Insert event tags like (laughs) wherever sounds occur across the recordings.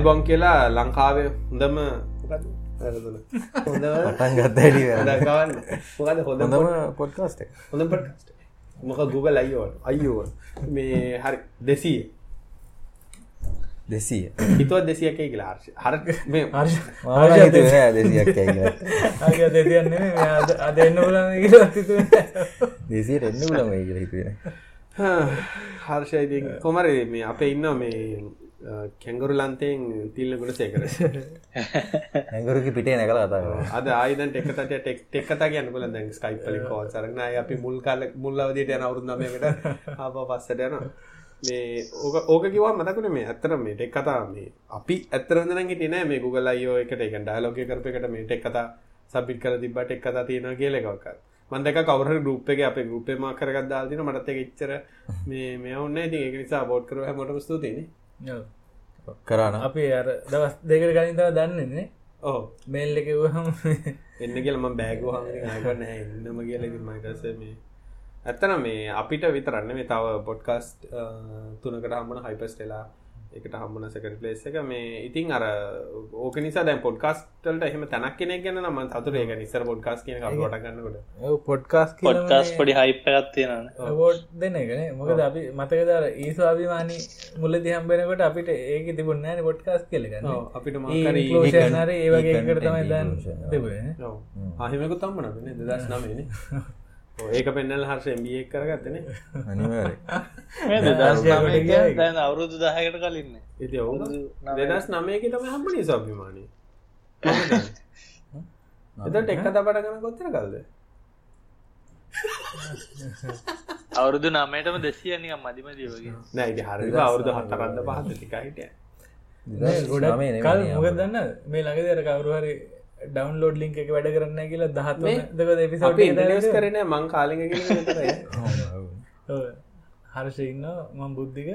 ආයිබොන් කියලා ලංකාවේ හොඳම පටන් ගත්තඩි හොඳම පොඩ්කාස්ට හොඳ පට මොක Google අයිෝ අයිෝ මේ හරි දෙසී දෙසිය. හිතුවත් දෙසියක කියලා හර මේ මාට දෙසියක්. ඇ දෙතියන්නේ අද එන්න පුලන කියලා තිතු දෙසියට එන්න කියල හිතුවෙන හර්ෂයති කොමර මේ අප ඉන්න මේ කැංගුරු ලන්තයෙන් තිල්ල ගුණ සේකර ඇඟරුකි පිටේ නැකල කතා අද ආයදන් ටෙක්කට ටෙක් ටෙක්කතා කියන්න පුල දැන් ස්කයිපලි කෝල් සරන අපි මුල් කාල මුල්ලවදට යන අවරුන්දමයකට ආප පස්සට යන මේ ඕක ඕක කිවා මතකුණ මේ ඇත්තර මේ ටෙක් කතා මේ අපි ඇත්තරදනගේ ටින මේ ගුගල අයෝ එකට එක ඩයිලෝග කරපකට මේ ටෙක් කතා සබිට කර තිබ ටෙක් කතා තියෙන කියල එකක්කත් මන්දක කවර ගරුප් එක අප ගරුපේ මා කරගත් දාතින මටත් එක ඉච්චර මේ මේ ඔන්න ඉති එක නිසා බෝඩ් කරුව මොට ස්තුතින කරන අපි අර දවස් දෙකට කලින් තව දන්නන්නේ. ඕ මේල් එක වහම (laughs) එන්න කියලම බෑගෝ හම එන්නම කියල මයිටස මේ ඇත්තන මේ අපිට විතරන්න මේ තව පොඩ්කාස්ට් තුනකට හම්මන හයිපස්ටෙලා එකට හම්මන සකට පලේස් එක. මේ ඉතින් අර ඕක නිසා දැන් පොඩ්කාස්ටල්ට එහෙම තැනක් කෙනෙක් ගැන ම අතුර ඒක නිසර පොඩ්කාස් කියන ට ගන්නකට. පොඩ්කාස් පොඩ්කාස් පොඩි හයිප් එකත් තියෙනන වෝට් දෙන එකන මොකද අපි මතකදර ඒස්වාභිමානි මුල්ල දිහම්බෙනකොට අපිට ඒක තිබුන්නෑන පොඩ්කාස් කෙලගන්න අපිට ර ඒ වගේ එකට තමයි දන් තිබුණ ආහිමකුත් අම්මන දස් නමන ඒක පෙන්නල් හර්ෂ එම්බිය කරගත්තන දැන් අවුරුදු දහකට කලින්න ඉති දෙදස් නමයක තම හම්බනි සභිමානය එතට එක්ක තපට ගන කොත්තර කල්ද? අවුරුදු නමයටම දෙසියනික මදිමදී වගේ. නෑ හරි අවුරුදු හතරන්ද පහත ටිකයිට ගොඩ කල් මොක දන්න මේ ළඟදර කවරු හරි ඩවන්ලෝඩ් ලිංක එක වැඩ කරන්න කියලා දහත් දක එපිසෝඩ් කරන මං කාලිග (laughs) (laughs) හර්ෂ ඉන්න මං බුද්ධික.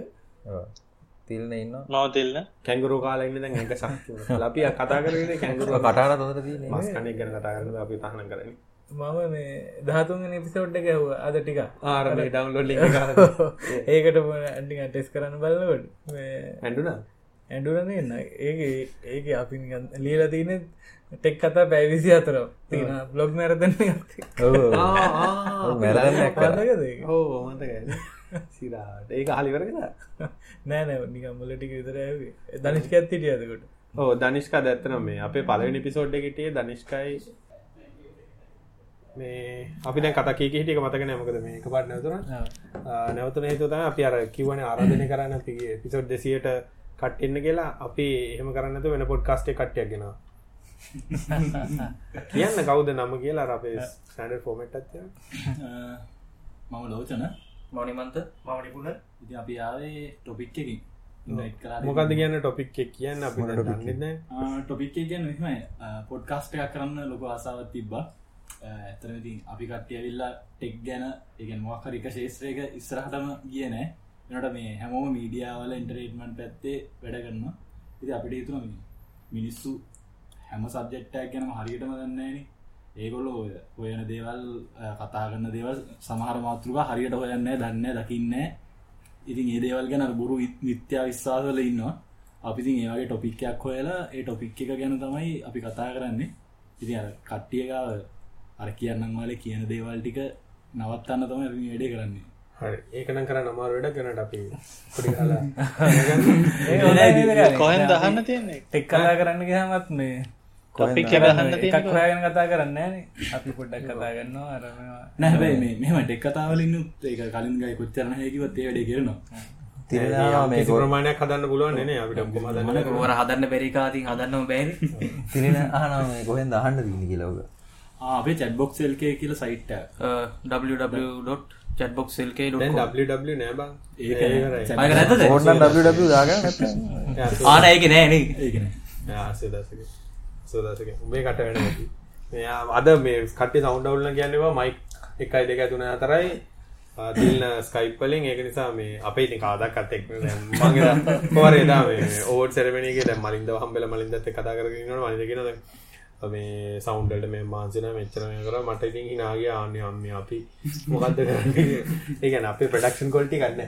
තිල්න ඉන්න මවතිල්න්න කැංගුරු කාලන්න දැන් එක සක් ලපිය (laughs) කතා කරන කැංගුරු කටාන තොර මස් කනෙක් ගැන කතා කරන අපි තහන කරන මම මේ දහතුන් එපිසෝඩ් එක ඇහව. අද ටික ආර ඩවන්ලෝඩ් ඒකට ඇඩි ටෙස් කරන්න බලකොට ඇඩුනා ඇඩුරන එන්න ඒ ඒක අපි ලියල තියනෙ ටෙක් කතා පැවිසි අතර තින බ්ලොග් මතක සිරාට. ඒක හලිවරකද නෑ නෑ. නික මුලටික විතර දනිෂ්ක ඇත්තිටිය අදකොට ඕ දනිෂ්කා දැත්තන මේ අපේ පලවෙනි පිසෝඩ් එකටිය දනිෂ්කයි මේ අපි දැන් කතා කීක හිටික මතක නෑමකද මේ එක පට නැතුර නැවතුන හේතුතම අපි අර කිවන ආරාධනය කරන්න පිසෝඩ් දෙසියට කට්ටන්න කියලා. අපි එහෙම කරන්නතු වෙන පොඩ් කාස්ටේ කට්ටයක් ගෙනවා (laughs) කියන්න කවුද නම කියලා අපේ සෑඩ ෆෝමට් ඇත්ය මම ලෝචන. මවනිමන්ත. මවනිපුුණ ඉති අපි ආවේ ටොපික් එකින් මොකද කියන්න ටොපික් එක කියන්න ටොපික් ගැන මෙහමයි. පොඩ්කාස්ටයක් කරන්න ලොක ආසාවත් තිබ්බා. ඇතරති අපි කට්ටිය විල්ලා ටෙක් ගැන එක මොක්කරික ශේත්‍රයක ඉස්සරහටම කියනෑ එනට මේ හැමෝම මීඩියාවල ඉන්ටරේටමන්් පැත්තේ වැඩ කරන්න ඉති අපිට හිතුන මිනිස්සු හැම සබ්ජෙක්්ටක් ගැනම හරියටම දන්නේන ඒගොල්ල හොයන දේවල් කතා කරන්න දේවල් සමහර මාතෘක හරියට හොයන්න දන්න දකින්න ඉතින් ඒ දේවල් ගැන බොරු නිත්‍යා විශ්වාසල ඉන්නවා. අපිතින් ඒවගේ ටොපික්යක් හොයලා ඒ ටොපික් එක ගැන තමයි අපි කතා කරන්නේ. ඉති කට්ටියගාව අර කියන්නම් වල කියන දේවල් ටික නවත්තන්න තම වැඩේ කරන්නේ. හරි. ඒකන කර නමාර වැඩ ගැනට අපි පොඩි කොහෙන් දහන්න තියන්නේ? ටෙක් කලා කරන්න ගහමත් මේ ටොපික් ගහන්න එකක් හොයාගෙන කතා කරන්න අපි පොඩ්ඩක් කතා ගන්නවා අර නැහැබයි මේ මෙම ටෙක් කතාවලින්නුත් ඒක කලින් ගයි කොච්චරන හැකිවත් ඒ වැඩ කරනවා. තිරෙනවා මේ ප්‍රමාණයක් හදන්න පුළුවන් නේ අපිට කොමදන්න ෝර හදන්න? පෙරිකාතින් හදන්නම බැරි තිරෙන ආනාව මේ කොහෙන් දහන්න දීනි කියලවග අපේ චැට්බොක් සෙල්කේ කියල සයිට් www.chatboxlk නෑ බං. ඕන්න දාගන්න (laughs) ආන ඒක නෑන ඒකන සදසක සෝදසක උඹේ කට වැඩ ඇති මෙයා අද මේ කට්ටි සෞන්්ඩවල්ල කියන්නවා මයික් එකයි දෙක තුන අතරයි. තිල්න ස්කයිපලින් ඒක නිසා මේ අපේ ඉති කාදක් අත්තෙක් පොරේදා ඕට සෙරමනිගේ දැ මලින්ද හම්බෙල මලින්දත කතා කරනට මලිදගෙනද මේ සෞන්ඩල්ට මේ මාන්සින මෙච්චරය කර. මට ඉතින් හිනාගේ ආන්‍ය අම්ම අපි මොකක්ද ඒගැන අපේ ප්‍රඩක්ෂන් කොල්ටි කන්න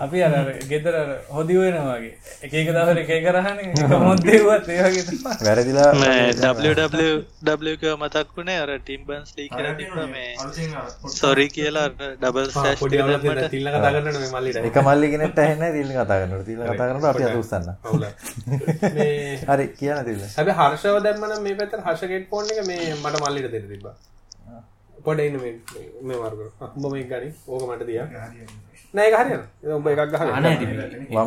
අපි අර ගෙදර හොදි වෙනවාගේ එකක දවර එක කරහන මොන්දේවත් ඒවගේ තමයි. වැරදිලා ඩක මතක් වුණේ අර ටිම්බන්ස් ලී කර මේ සොරි කියලා ඩබල් තිල්ල කතාගන්න මේ මල්ලිට. එක මල්ලිගෙනට ඇහෙන තිල්ල කතා කරනට තිල්ල කතා කරනට අපි අත උස්සන්න. (laughs) හරි කියන තිල්ල හැබ හර්ෂව දැම්මන මේ පැත හර්ෂකෙට් පෝන් එක මේ මට මල්ලිට දෙර තිබ පොඩ ඉන්න මේ වර්ග උඹ මේ ගනි. ඕක මට දිය. නෑ. හරිය උඹ එකක් ගහ මම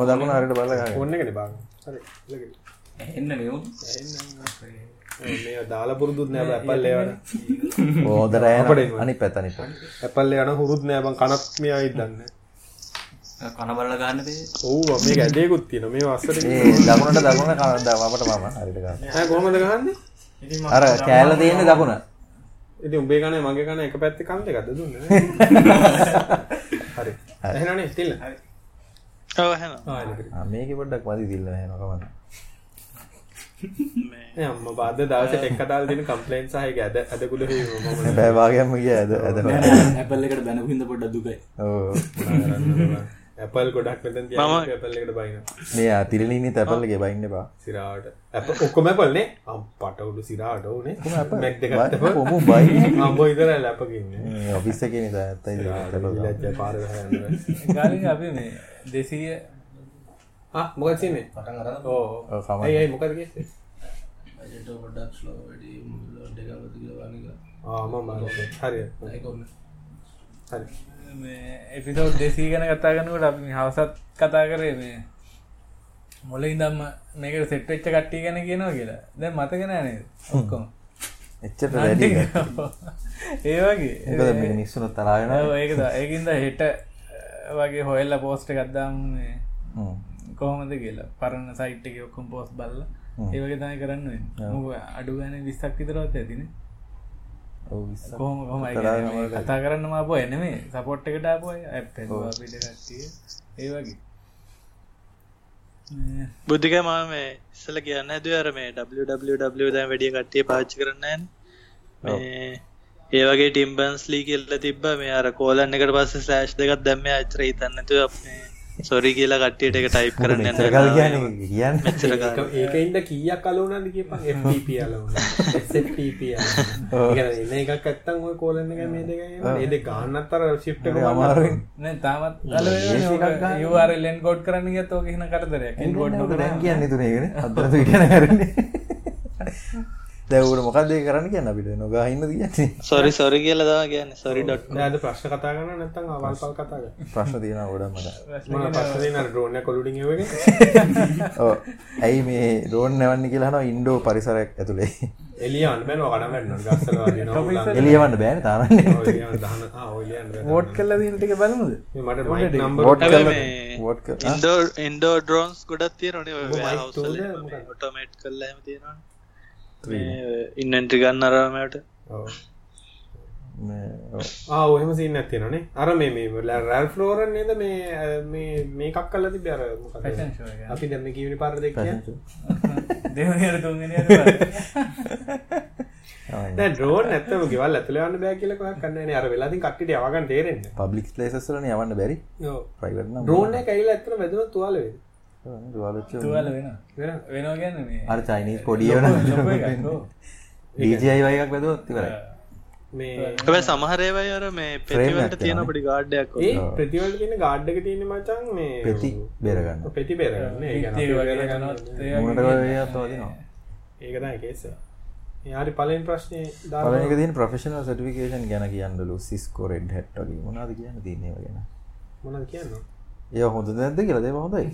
දකුණ හරිට බල ඔන්නගෙන බා හරි එන්න මේ දාලා පුරුදුත් නෑ ඇපල් ලේවන ඕෝදරෑන අනි පැතනිට ඇපල් යන හුරුත් නෑබන් කනත් මේ අයි දන්න කනබල්ල ගන්න ඔව් මේ ඇදේකුත් තියෙන මේ වස්සට ඒ දකුණට දකුණ කනද මට මම හරිට ගන්න. කොහමද ගහන්න අර කෑල්ල තියෙන දකුණ. ඉති උඹේ කන මගේ කන එක පැත්ති කන්ත එකද දුන්න? හරි. තිල්ල ඔවහැන මේක පොඩ්ඩක් මදි දිල්ල නකමන්න අම්ම බාද දවස එක්කතාල් දින කම්පලේන් සහය ඇද ඇදකුල බෑවාගම ගිය ඇද ඇද (laughs) ඇපල් එකට බැනහිද පොඩ්ඩ දුකයි ඇපල් ගොඩක් මෙතන් මම- ඇපල් එකට බයින මේ තිරලිනි තැපල්ලගේ බයින්න බා සිරාට ඇප ඔක්කොම පල්නේ අම් පටවුඩු සිරාට ඕනේ මැක් දෙකත් ඔමු බයි අම්බ ඉතර ලැපකින්න ඔෆිස්ස කෙන ඇත්තයි ලජ්ජ පාර ගාලින් අපි මේ දෙසීය මොකත්සින්නේ ඕ කම ඇයි මොකද ගෙස්සේ ආම හරි. හරි එපිසෝඩ් දෙසී ගැන කතා ගන්නකට අපි හවසත් කතා කරේ මේ මොල ඉදම්ම මේකට සෙට්වෙච්ච කට්ටිය ගැන කියනවා කියලා. දැ මතගෙන නේ ඔක්කොම. එච්චට වැඩි (laughs) ඒ වගේ. මිනිස්සුන තරාගෙන ඒක ඒකින්ද හෙට වගේ හොල්ල පෝස්ට ගත්දාම් කොහොමද කියලා. පරණ සයිට් එක ඔක්කොම් පෝස් බල්ල. ඒවගේ තයි කරන්න මොක අඩු ගන විස්සක් විතරවත් ඇතින කොහොම කතා කරන්න මාපෝ එනෙමේ සපොට් එකට අපෝය ඇප්ට පිටටිය ඒ වගේ. බුද්ධික ම මේ ඉස්සල කියන්න ඇද අර මේ www දැන් වැඩිය කට්ටිය පාච්චි කරන්න මේ ඒ වගේ ටිම්බන්ස් ලී කෙල්ල තිබ මේ අර කෝලන්න එකට පස්ස ස්ලෑශ් දෙකත් දැම්ම අච්‍ර හිතන්නතු අපේ සොරි කියලා කට්ටියට එක ටයිප් කරන්න යන්න කියන කියන්න. ඒකඉද කීයක් කලුනද කියප FTP අලුන එන්න එකක් ඇත්තන් ඔය කෝලන්න එක මේ දෙක ඒද ගන්නත්තර ශිප්ට නෑ තාමත් යවාර ලෙන් කෝඩ් කරන්න ගත් ඕක හින කරදරයක්. දැන් කියන්න තුනේගෙන අදරතු කියන කරන්නේ (laughs) දැවුට මොකක්දේ කරන්න කියන්න? අපිට නොගහින්න තියන්නේ. සොරි සොරි කියලා දවා කියන්න. සොරි ඩොට් ද ප්‍රශ්න කතා ගන්න නැත්තන් අවල් පල් කතාග ප්‍රශ්න තියෙන ගොඩ මට. පස්සන රෝන ඕ ඇයි මේ රෝන් නැවන්න කියලාන ඉන්ඩෝ පරිසරයක් ඇතුළේ එලියන් එලියවන්න බෑන තාරන්නේ. වෝට් කල්ල දීනටික බලමුද මට ඉන්ඩෝ ඉන්ඩෝ ඩ්‍රෝන්ස් ගොඩත් තිය නොනේ mic tool එක මොකක්ද? ඔටෝමේට් කල්ල තියෙනවා ඉන්නටි ගන්න අරමට ඔහම සින්න ඇතිනනේ අර මේ මේ රැල් ෆලෝරන් නේද මේ මේකක් කල්ල ති බැර අපි දැම කිවනි පාර දෙක් ඩරෝන් ඇත්තම ගෙවල් ඇතුලවන්න බෑ කියලක කන්න අර වෙලාති කට්ට යවගන් තේරෙන්න. පබ්ලික් ලේසස්වලන යවන්න බැරි. රෝන කයිල ඇත්තන වැදම තුවාලවේ අර චයිනීස් පොඩියවන ඩීජයි වයක් වැදුවත් ඉවරයි. මේ සමහරේවයි අර මේ පෙතිවලට තියෙන. පොඩි ගාඩ්ඩයක් ඒ ප්‍රතිවල් කියන ගාඩ්ඩක තියෙන මචන් මේ පෙති බේරගන්න. පෙති බේරගන්න. ඒ ගැන අපි බේරගන්න මුණට තෝදිනවා ඒකතයි කේස යාරි පලෙන් ප්‍රශ්නය පලක තින් ප්‍රෆෙෂනල් සටිකේෂන් ගැන කියන්නලු සිස්කෝ රෙඩ් හැට්ටගේ මොනාද කියන්න තියන්නේ ගැන? මොන කියන්න ඒ හොඳ නැද කියලා දේ හොඳයි.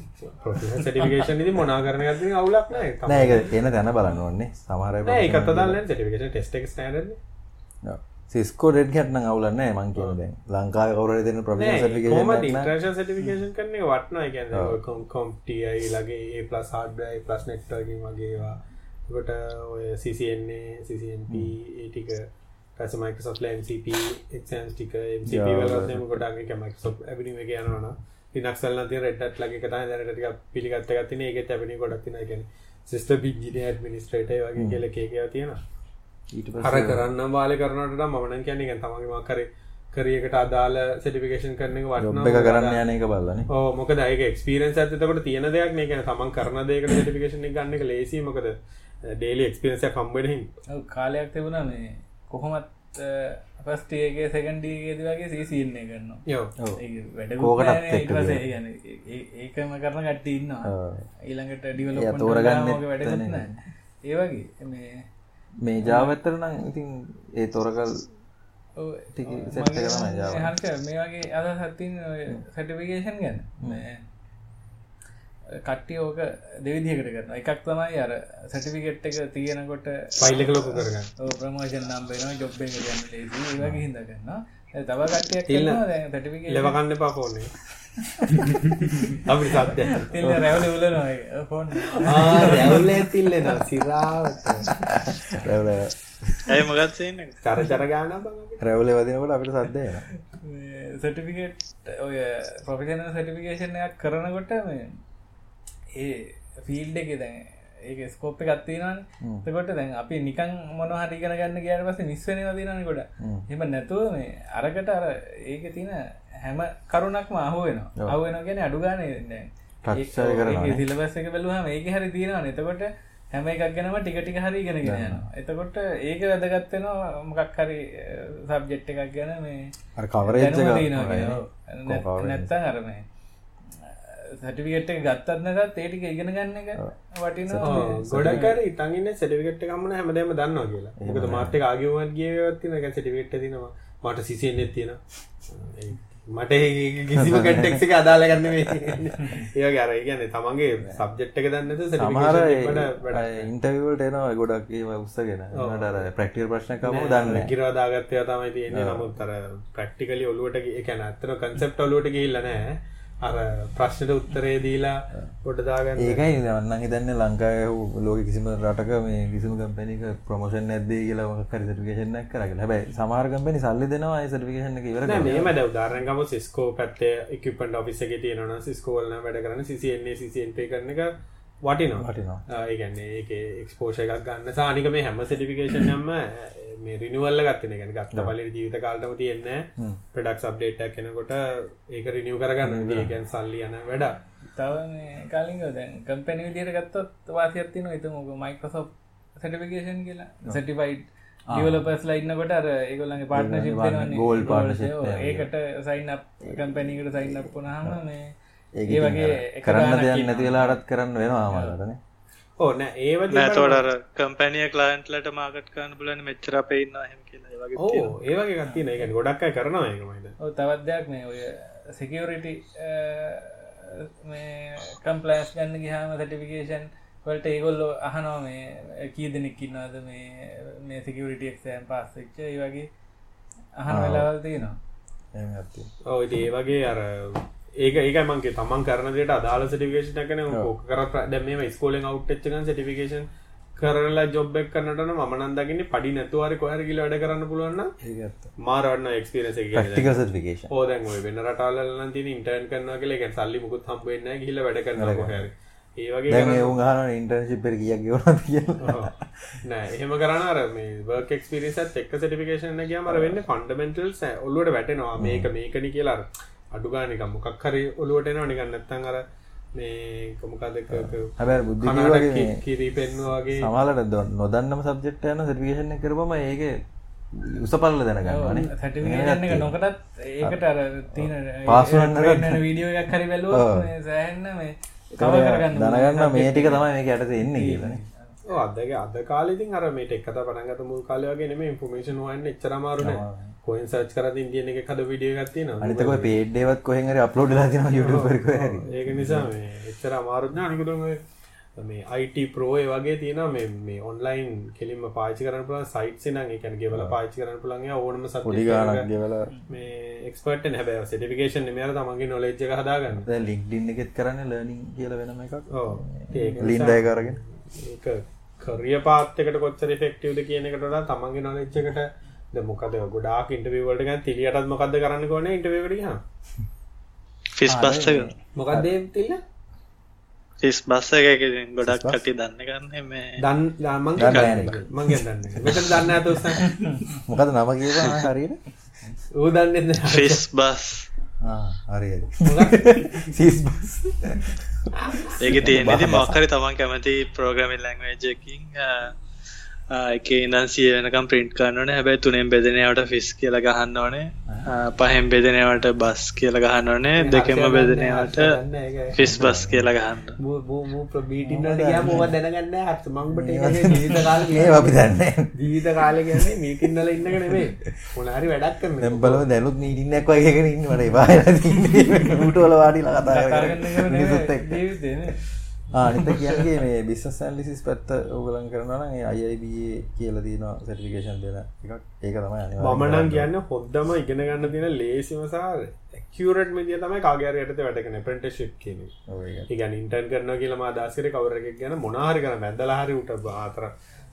සටිකේෂන් ඉදි මොනා කරන ඇති අවුලක් නෑ. ඒක එන තැන බලන්න ඕන්නේ සමහර ඒකත දන්න සටිකේෂන් ටෙස්ටක් ස්ටඩ සිස්කෝ රෙඩ් ගැට්න අවුලන්න මං කියන දැන්. ලංකාව කවර දෙන ප්‍ර කොම ඉන්ට්‍රේෂන් සටිකේෂන් කරන වටනා කියන්න කොම්ටයි ලගේ ඒ පලස් හඩ්බයි පලස් නෙට්ටකින් වගේවා කොට ඔය සිසින්නේ සිසින්ප ඒටික පස මයිකසොෆ් ලන්CP එක්ෂන් ටික. වලම ගොඩක් මයිකසොප් ඇබිනි එක යනවන ලිනක්සල් නති රෙඩ්ටත් ලගේ කතා දැනටක පිළිගත්ත ගත්තින ඒක තැබෙන ගොඩක්තින ගැන සිිස්ට පිජිනය ඇඩමිනිස්ට්‍රේට වගේ කියල කේකව තියෙන ඊට හර කරන්න බාල කරනට මන කියන්න තමගේ මකර කරියකට අදාල සටිෆිකේෂන් කරන එක කරන්න යන එක බලන්නේ මොක දයක එක්ස්පිරන්ස් ඇතකට තියෙන දෙයක් මේ කියන තමන් කරන දෙක ටිෆිකේෂන ගන්න එක ලේසි මොකද ඩේලි එක්ස්පිරන්ස කම්බෙනහින් ඔව්, කාලයක් තිබුණා මේ කොහොමත් පස්ටේගේ සැකන්ඩීගේද වගේ සීසින්නේ කරනවා යෝ වැඩ ඒකම කරන කට්ට ඉන්නවා. ඊළඟට එයා තෝරගන්න වැඩ. ඒවගේ මේ මේ ජාවත්තර නම් ඉතින් ඒ තොරකල් ඔව්, ටික. හරියට මේ වගේ අද සත්තින් සටිෆිකේෂන් ගැන මේ කට්ටිය ඕක දෙවිදිහකට කරන එකක් තමයි අර සටිෆිකෙට් එක තියෙනකොට පයිල්ලක ලොක කරගන්න. ප්‍රමෝෂන් නම්බෙන ජොබ් එක ගන්න ලේසි ඒ වගේ හින්දා කරනවා. ඒ තව කට්ටියක් ඉල්ල. කරනවා දැන් සටිෆිකේට් ලෙවකන්න එපා ෆෝනේ අපි සත්‍ය රැවල උලනවා ෆෝන් රැවුල ඇතිල්ලෙන සිරාවට. ඇයි මගත්සන්න චර චර ගාන රැවලේ වදිනකොට අපිට සද්දය සටිෆිකෙට් ඔය ප්‍රොෆිෂනල් සටිෆිකේෂන්යක් කරනකොට මේ ඒ ෆිල්ඩ එක දැන් ඒක ස්කෝප් එකත්තිනන් තකොට දැන් අපි නිකන් මොන හරිගෙන ගන්න කියට පස නිස්වන වදිනනකොට එම නැතුව මේ අරකට අර ඒක තින හැම කරුණක්ම අහුවෙන අහුවෙන ගැන අඩුගාන සිලබස් එක බැලුවම ඒක හරි තියෙනවා එතකොට හැම එකක් ගැනම ටික ටික හරි ගෙන ගෙන එතකොට ඒක වැදගත්වෙනවා මොකක් හරි සබ්ජෙට් එකක් ගැන මේ coverage. නැත්තන් අරම සටිවිගට් එක ගත්තත් නැතත් ඒටික ඉගෙන ගන්න එක වටිනවා. ගොඩක්කර ඉතන්ගන්න සටිකට කම්මන හැමදම දන්නවා කියලා. එකද මාර්තක ආගවුවන් ගේවත්තින එක සටිවිට තිනවා මට සිසිෙන්නෙත් තියෙන මට කිසිම කටෙක්ක අදාල ගන්න (laughs) ඒ ගර ගැන තමන්ගේ සබ්ජෙට් එක දන්නත සමහර ඉන්ටවල්ට එනවා ගොඩක් උත්සගෙන ටර ප්‍රක්ටියල් ප්‍රශ්නකම දන්න කිරවාදාගත්තය තමයි තියෙන්නේ. නමුත් තර ප්‍රක්ටිකලි ඔලුවට එකැන අත්තන කන්සෙප්ට ඔලුවට ගිල්ලනෑ අර ප්‍රශ්නට උත්තරේ දීලා ගොඩදාගන්න ඒකයි වන්න හිතන්න ලංකාය ලෝක කිසිම රටක මේ කිසිම කම්පැනික ප්‍රමෝෂන් ඇදේ කියලා මොකක් හරි සර්ටිෆිකේෂන් එකක් කරගෙන හැබැයි සමහර කම්පැනි සල්ලි දෙනවා ඒ සර්ටිෆිකේෂන් එක ඉවර කරලා. මේම ද උදාරනකම සිස්කෝ පැත්තේ එකිපට ඔෆිස එක තියෙනවන සිස්කෝල්න වැඩ කරන සිසින්නේ සිසින්පේ කරන එක වටිනවා. වටිනවා. ඒගන්නේ ඒක එක්ස්පෝෂ එකක් ගන්න. සානික මේ හැම සටිෆිකේෂන් නම්ම මේ රිනිවල්ල ගත්තන ගැන ගත්ත පල ජීවිත කාල්ටම තියෙන්න ප්‍රඩක් සබ්ඩේටක් කෙනකොට ඒක රිනිියව කරගන්න. ඒගැන් සල්ලි යන වැඩ තව කාලිග දැන් කම්පැනි විදියට ගත්තොත් වාසියත්තින එතුමක මයිකසෝ් සටිෆිකේෂන් කියලා. සටිෆයිඩ් ඩිවලපස් ලයින්නකොට අර ඒගොල්ලගේ පාර්ට්නශිප් gold partnership ඒකට සයින් කම්පැනිකට සයින් අපපුනහම මේ ඒක ඒ වගේ කරන්න දෙයක්. නැති වෙලාටත් කරන්න වෙනවා ආමලටනේ ඕන ඒව නෑතෝඩර කම්පැනිය කලයින්ට්ලට මාගට කන්න පුලන මෙච්චර පෙන්න්න හෙම කියලා. ඒ වගේ ගත්තින එක ගොඩක් අය කරනවා ඒකමයිද ඔව් තවත් දෙයක් මේ ඔය සිකියරිටි මේ කම්පලස් ගන්න ගහම සටිෆිකේෂන් වලට ඒගොල්ලෝ අහනවා මේ කී දෙනෙක් ඉන්නවාද මේ මේ සිකියරිටියක්ෂයන් පාස්සච්ච ඒ වගේ අහන වෙලාවල් තියෙනවා. ඒ වගේ අර ඒක ඒක මන්ගේ තමන් කරනට අදාල සටිකේෂන කන ඕක කර දැම ස්කෝලෙන් අවට්ච්චකන් සටිකේෂන් කරලා ජොබ්බක් කරනට මනන්දගෙන පඩි නැතුවර කොහර කියල වැඩ කරන්න පුළුවන්න. මාරන්න එක්ස්පිරස ඔය වෙන රටාලන්න තින ඉන්ටර්න් කරන කලේ සල්ලි මුකුත් හම්බවෙන්න හිල වැඩ කරන්න කොහර ඒ වගේ දැන් කරන්න- ඒ උන් අහන ඉන්ටර්න්ෂිප් එක කීයක් ගෙවනවද කියලා. ඔව්. නෑ එහෙම කරන අර මේ වර්ක් එක්ස්පිරියන්සත් එක්ක සර්ටිෆිකේෂන් එක ගියාම අර වෙන්නේ ෆන්ඩමෙන්ටල්ස් ඔළුවට වැටෙනවා. මේක මේකනි කියලා අර අඩු ගානේ නිකන් මොකක් හරි ඔළුවට එනවා නිකන් නැත්තම් අර මේ කොමකද හැබැයි බුද්ධි වගේ කිරි පෙන්නවා වගේ සමහරට දො- නොදන්නම සබ්ජෙක්ට් යන සර්ටිෆිකේෂන් එක කරපම ඒක උසපල්ල දැනගන්නවානේ. සටිෆිකේෂන් එක නොකටත් ඒකට අර තින පාස් වුණාට වීඩියෝ එකක් හරි ඔව්. බැලුව සෑහන්න මේ කව කරගන්න දැනගන්න මේ ටික තමයි මේක යටතේ එන්නේ කියලානේ. අදක අද කාලෙතින් අර මේට එක්කත පටන්ගත මුල් කාලය වගේ නෙමෙයි ඉන්ෆර්මේෂන් හොයන්න එච්චර අමාරු නෑ. කොහෙන් සර්ච් කරලා ඉන්දියන් එකේ හද වීඩියෝ එකක් තියෙනවා අනිත් එක පේඩ් ඒවත් කොහෙන් හරි අප්ලෝඩ් කොහේ හරි. ඒක නිසා එච්චර අමාරුත් නෑ. අනිකුත් ඔය මේ Pro ඒ වගේ තියෙනවා. මේ මේ ඔන්ලයින් කෙලින්ම පාවිච්චි කරන්න පුළුවන් සයිට්ස් නම් ඒ කියන්නේ ගෙවලා පාවිච්චි කරන්න පුළුවන් ඒ ඕනම ගාණක් එකක ගෙවලා. මේ එක්ස්පර්ට් නේ. හැබැයි සර්ටිෆිකේෂන් නෙමෙයි අර තමන්ගේ නොලෙජ් එක හදාගන්න. LinkedIn එකෙත් කරන්නේ learning කියලා වෙනම එකක්. ඔව්. ඒක කරිය පාත් එකට කොච්චර ඉෆෙක්ටිව්ද කියන එකට වඩා තමන්ගේ නොලෙජ් එකට දැන් මොකද ගොඩාක් ඉන්ටර්විව් වලට ගන්න තිලියටත් මොකද්ද කරන්න එකට ගියාම. ෆිස් පස්ස මොකක්ද ඒ තිල්ල? ෆිස් බස්ස එක ගොඩක් කටි දන්න කරන්න මේ. දන් මං දන්නේ නැහැ මං දන්න දන්න ඇතුස මොකද නම කියවා හරියට? ඌ දන්න ෆිස් බස් හරි සීස් බස් ඒක තියෙනෙති මොක්කරි තමන් කැමති ප්‍රෝග්‍රමිල් ලැංවේජකින් එක ඉදන් සිය වෙනකම් ප්‍රින්ට් කරන්නන හැබැයි තුනෙන් බෙදනවට ෆිස් කියල ගහන්න ඕනේ. පහෙන් බෙදනවට බස් කියල ගහන්න ඕනේ. දෙකෙම බෙදනවට ෆිස් බස් කියල ගහන්න. දැනගන්න හත් මංබට ජීවිත කාල ඒ අපි දන්න ජීවිත කාල කියන්නේ මීටින්නල ඉන්නක නෙවේ මොනාරි වැඩක් කරන්න දැම්බල දැනුත් නීටින්නක් වයගෙන ඉන්න. වට බා ටවල වාඩිලා කතා ආනිත කියන්ගේ මේ බිස්සස් ඇන්ලිසිස් පැත්ත ඕගලන් කරනන අයිබ කියල දන සටිකේෂන් දෙන එකක්. ඒක තමයි මමනන් කියන්න හොද්දම ඉගෙන ගන්න තියෙන ලේසිමසාර කිවරට මෙදිය තමයි කාගරයට වැඩකන ප්‍රටශිප් කියන ඉගන් ඉන්ටන් කරන කියලම දසිර කවරක් ගැන මොනාහරි කන මැදලහරි උට ආතර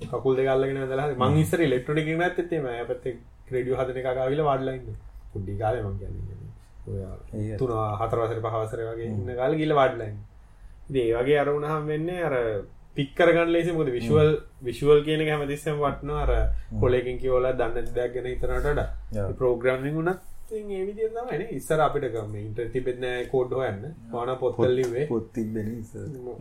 කකුල් දෙගල්ලගෙන දලා මං ඉස්සර ලෙක්ට්‍රොනික ඇත්තේ ම පැත්ත ක්‍රඩිය හදන කාවිල වඩලයින්න පුඩ්ඩි කාල මං කියන්න. තුන හතරවසර පහවසර වගේ ඉන්න කාල ගිල වඩලයින් ඒ වගේ අරුණහම් වෙන්න අර පික්කරගන්න ලේසි මුද විශුවල් විශුවල් කියන හැමතිස්සම වටන අර කොලෙකින් කියෝල දන්න දෙයක් ගැන හිතනටට ප්‍රෝග්‍රමින් වුණත් ඒ විදිය තමයි ඉස්සර අපිට ගම ඉන්ට තිබෙත්න කෝඩ් හොයන්න. පාන පොත්කල්ලිවේ පොත්තිබෙන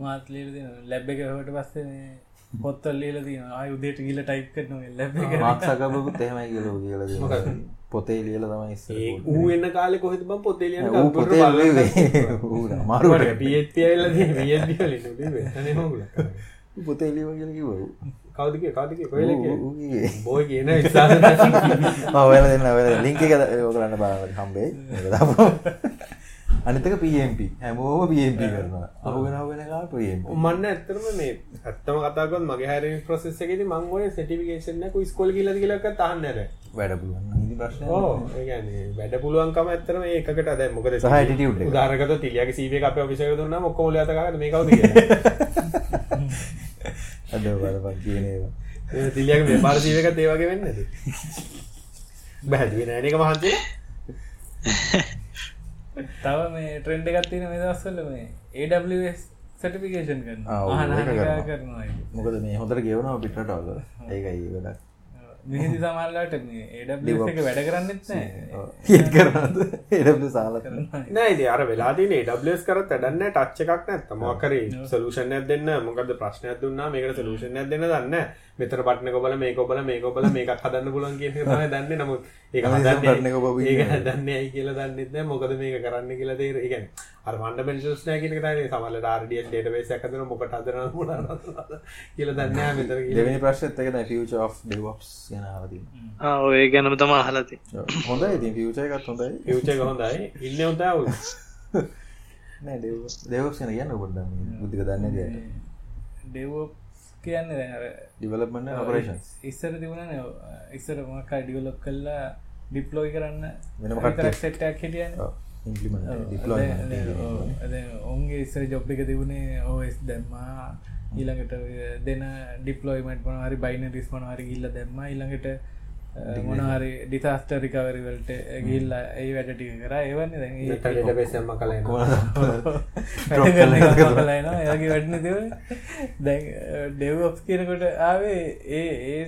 මාත් ලීල ලැබ් එක හට පස්සේ පොත්තල් ලීල තින අය උදේට ගිල ටයිප් කරන ලැබ මාක්සකබකුත් එහෙමයි කියල කියල පොතේ ලියල තමයි ඌ එන්න කාලෙ කොහෙද බම් පොතේලියන මාරුවට පියත්තියල පොතේ ලිව කියල කිවරු කවදක කවදක කොල බෝය කියන (laughs) ඔවල දෙන්න වෙල ලිංක එක ඕකරන්න බාට හම්බේ අනිතක පම්ප හැමෝම පම්ප කරනවා. අහුගෙන වෙන පම් මන්න ඇත්තරම මේ ඇත්තම කතාගත් මගේ හැර ප්‍රසෙස්සකෙති මංගොය සටිකේෂනක ස්කොල් කියල කියලක තහන්නර වැඩ ප්‍රශ්න වැඩ පුළුවන්කම ඇතරම ඒකට අද මොකද සහට ගාරකත තිලියක සීව අප විසක දුන්න මොක්කොල අතක මේ කවද අද බලපන් කියනවා තිලියක මේ පාර සීවක ඒවගේ වෙන්නද බැහැදුව නෑනක මහන්සේ (laughs) තව මේ ට්‍රෙන්ඩ් එකත්තින මේ දස්සල මේ ඒස් සටිෆිකේෂන් කරන කරනවා. මොකද මේ හොඳර ගෙවනවා පිටටවල ඒකයි ගොඩක්. මිහිදි සමල්ලාට එක වැඩ කරන්නෙත් කරන්න සාල නෑද අර වෙලාදින ඩස් කරත් ඇඩන්න ටච්ච එකක් නැත් මොකර සලූෂණ දෙන්න මොකද ප්‍රශ්නයක් දුන්නා මේකට සලූෂණ දෙන්න දන්න මෙතර පටන කොබල මේ කොබල මේ කොබල මේක හදන්න පුලන් කිය දන්න. නමුත් ඒ ඒ දන්න ඇයි කියල දන්නෙත්න මොකද මේක කරන්න කියලා තේර ඉගැන අර මන්ඩ පෙන්ශස්නය කියන තයි සමල ඩාර්ඩිය ඩේටබේස එකතන මොකට අදරන කියල දන්න මෙතර දෙවනි ප්‍රශ්ත් එක ෆච of ඩෙවොප්ස් යනවදී ඔය ගැනම තම අහලති හොඳ ඉතින් ෆච එකත් හොඳයි. ෆච හොඳයි. ඉන්න උතාව දෙවක්ෂන කියන්න ගොඩ්ඩ බුද්ධික දන්න දයට ඩෙවෝප් කියන්න දැර ඩිවලපන්න ඔපරේෂන් ඉස්සර තිබුණ ඉස්සර මකා ඩිවලොක් කල්ලා ඩිප්ලෝයි කරන්න වෙනම සෙට්ටක් හිටියන්. ඔන්ගේ ඉස්සර ජොබ් එක තිබුණේ ඕස් දැම්මා ඊළඟට දෙන ඩිප්ලෝයිමට මනහරි බයින රිස්මන හරි ගිල්ල දැම්ම ඊළඟට මොනහරි ඩිතාස්ට රිකවරිවලට ගිල්ල ඒ වැඩටි කර. ඒවන්න දැ පෙසම කල යගේ වැඩන දෙව දැ ඩෙව්ස් කියනකොට ආවේ ඒ ඒ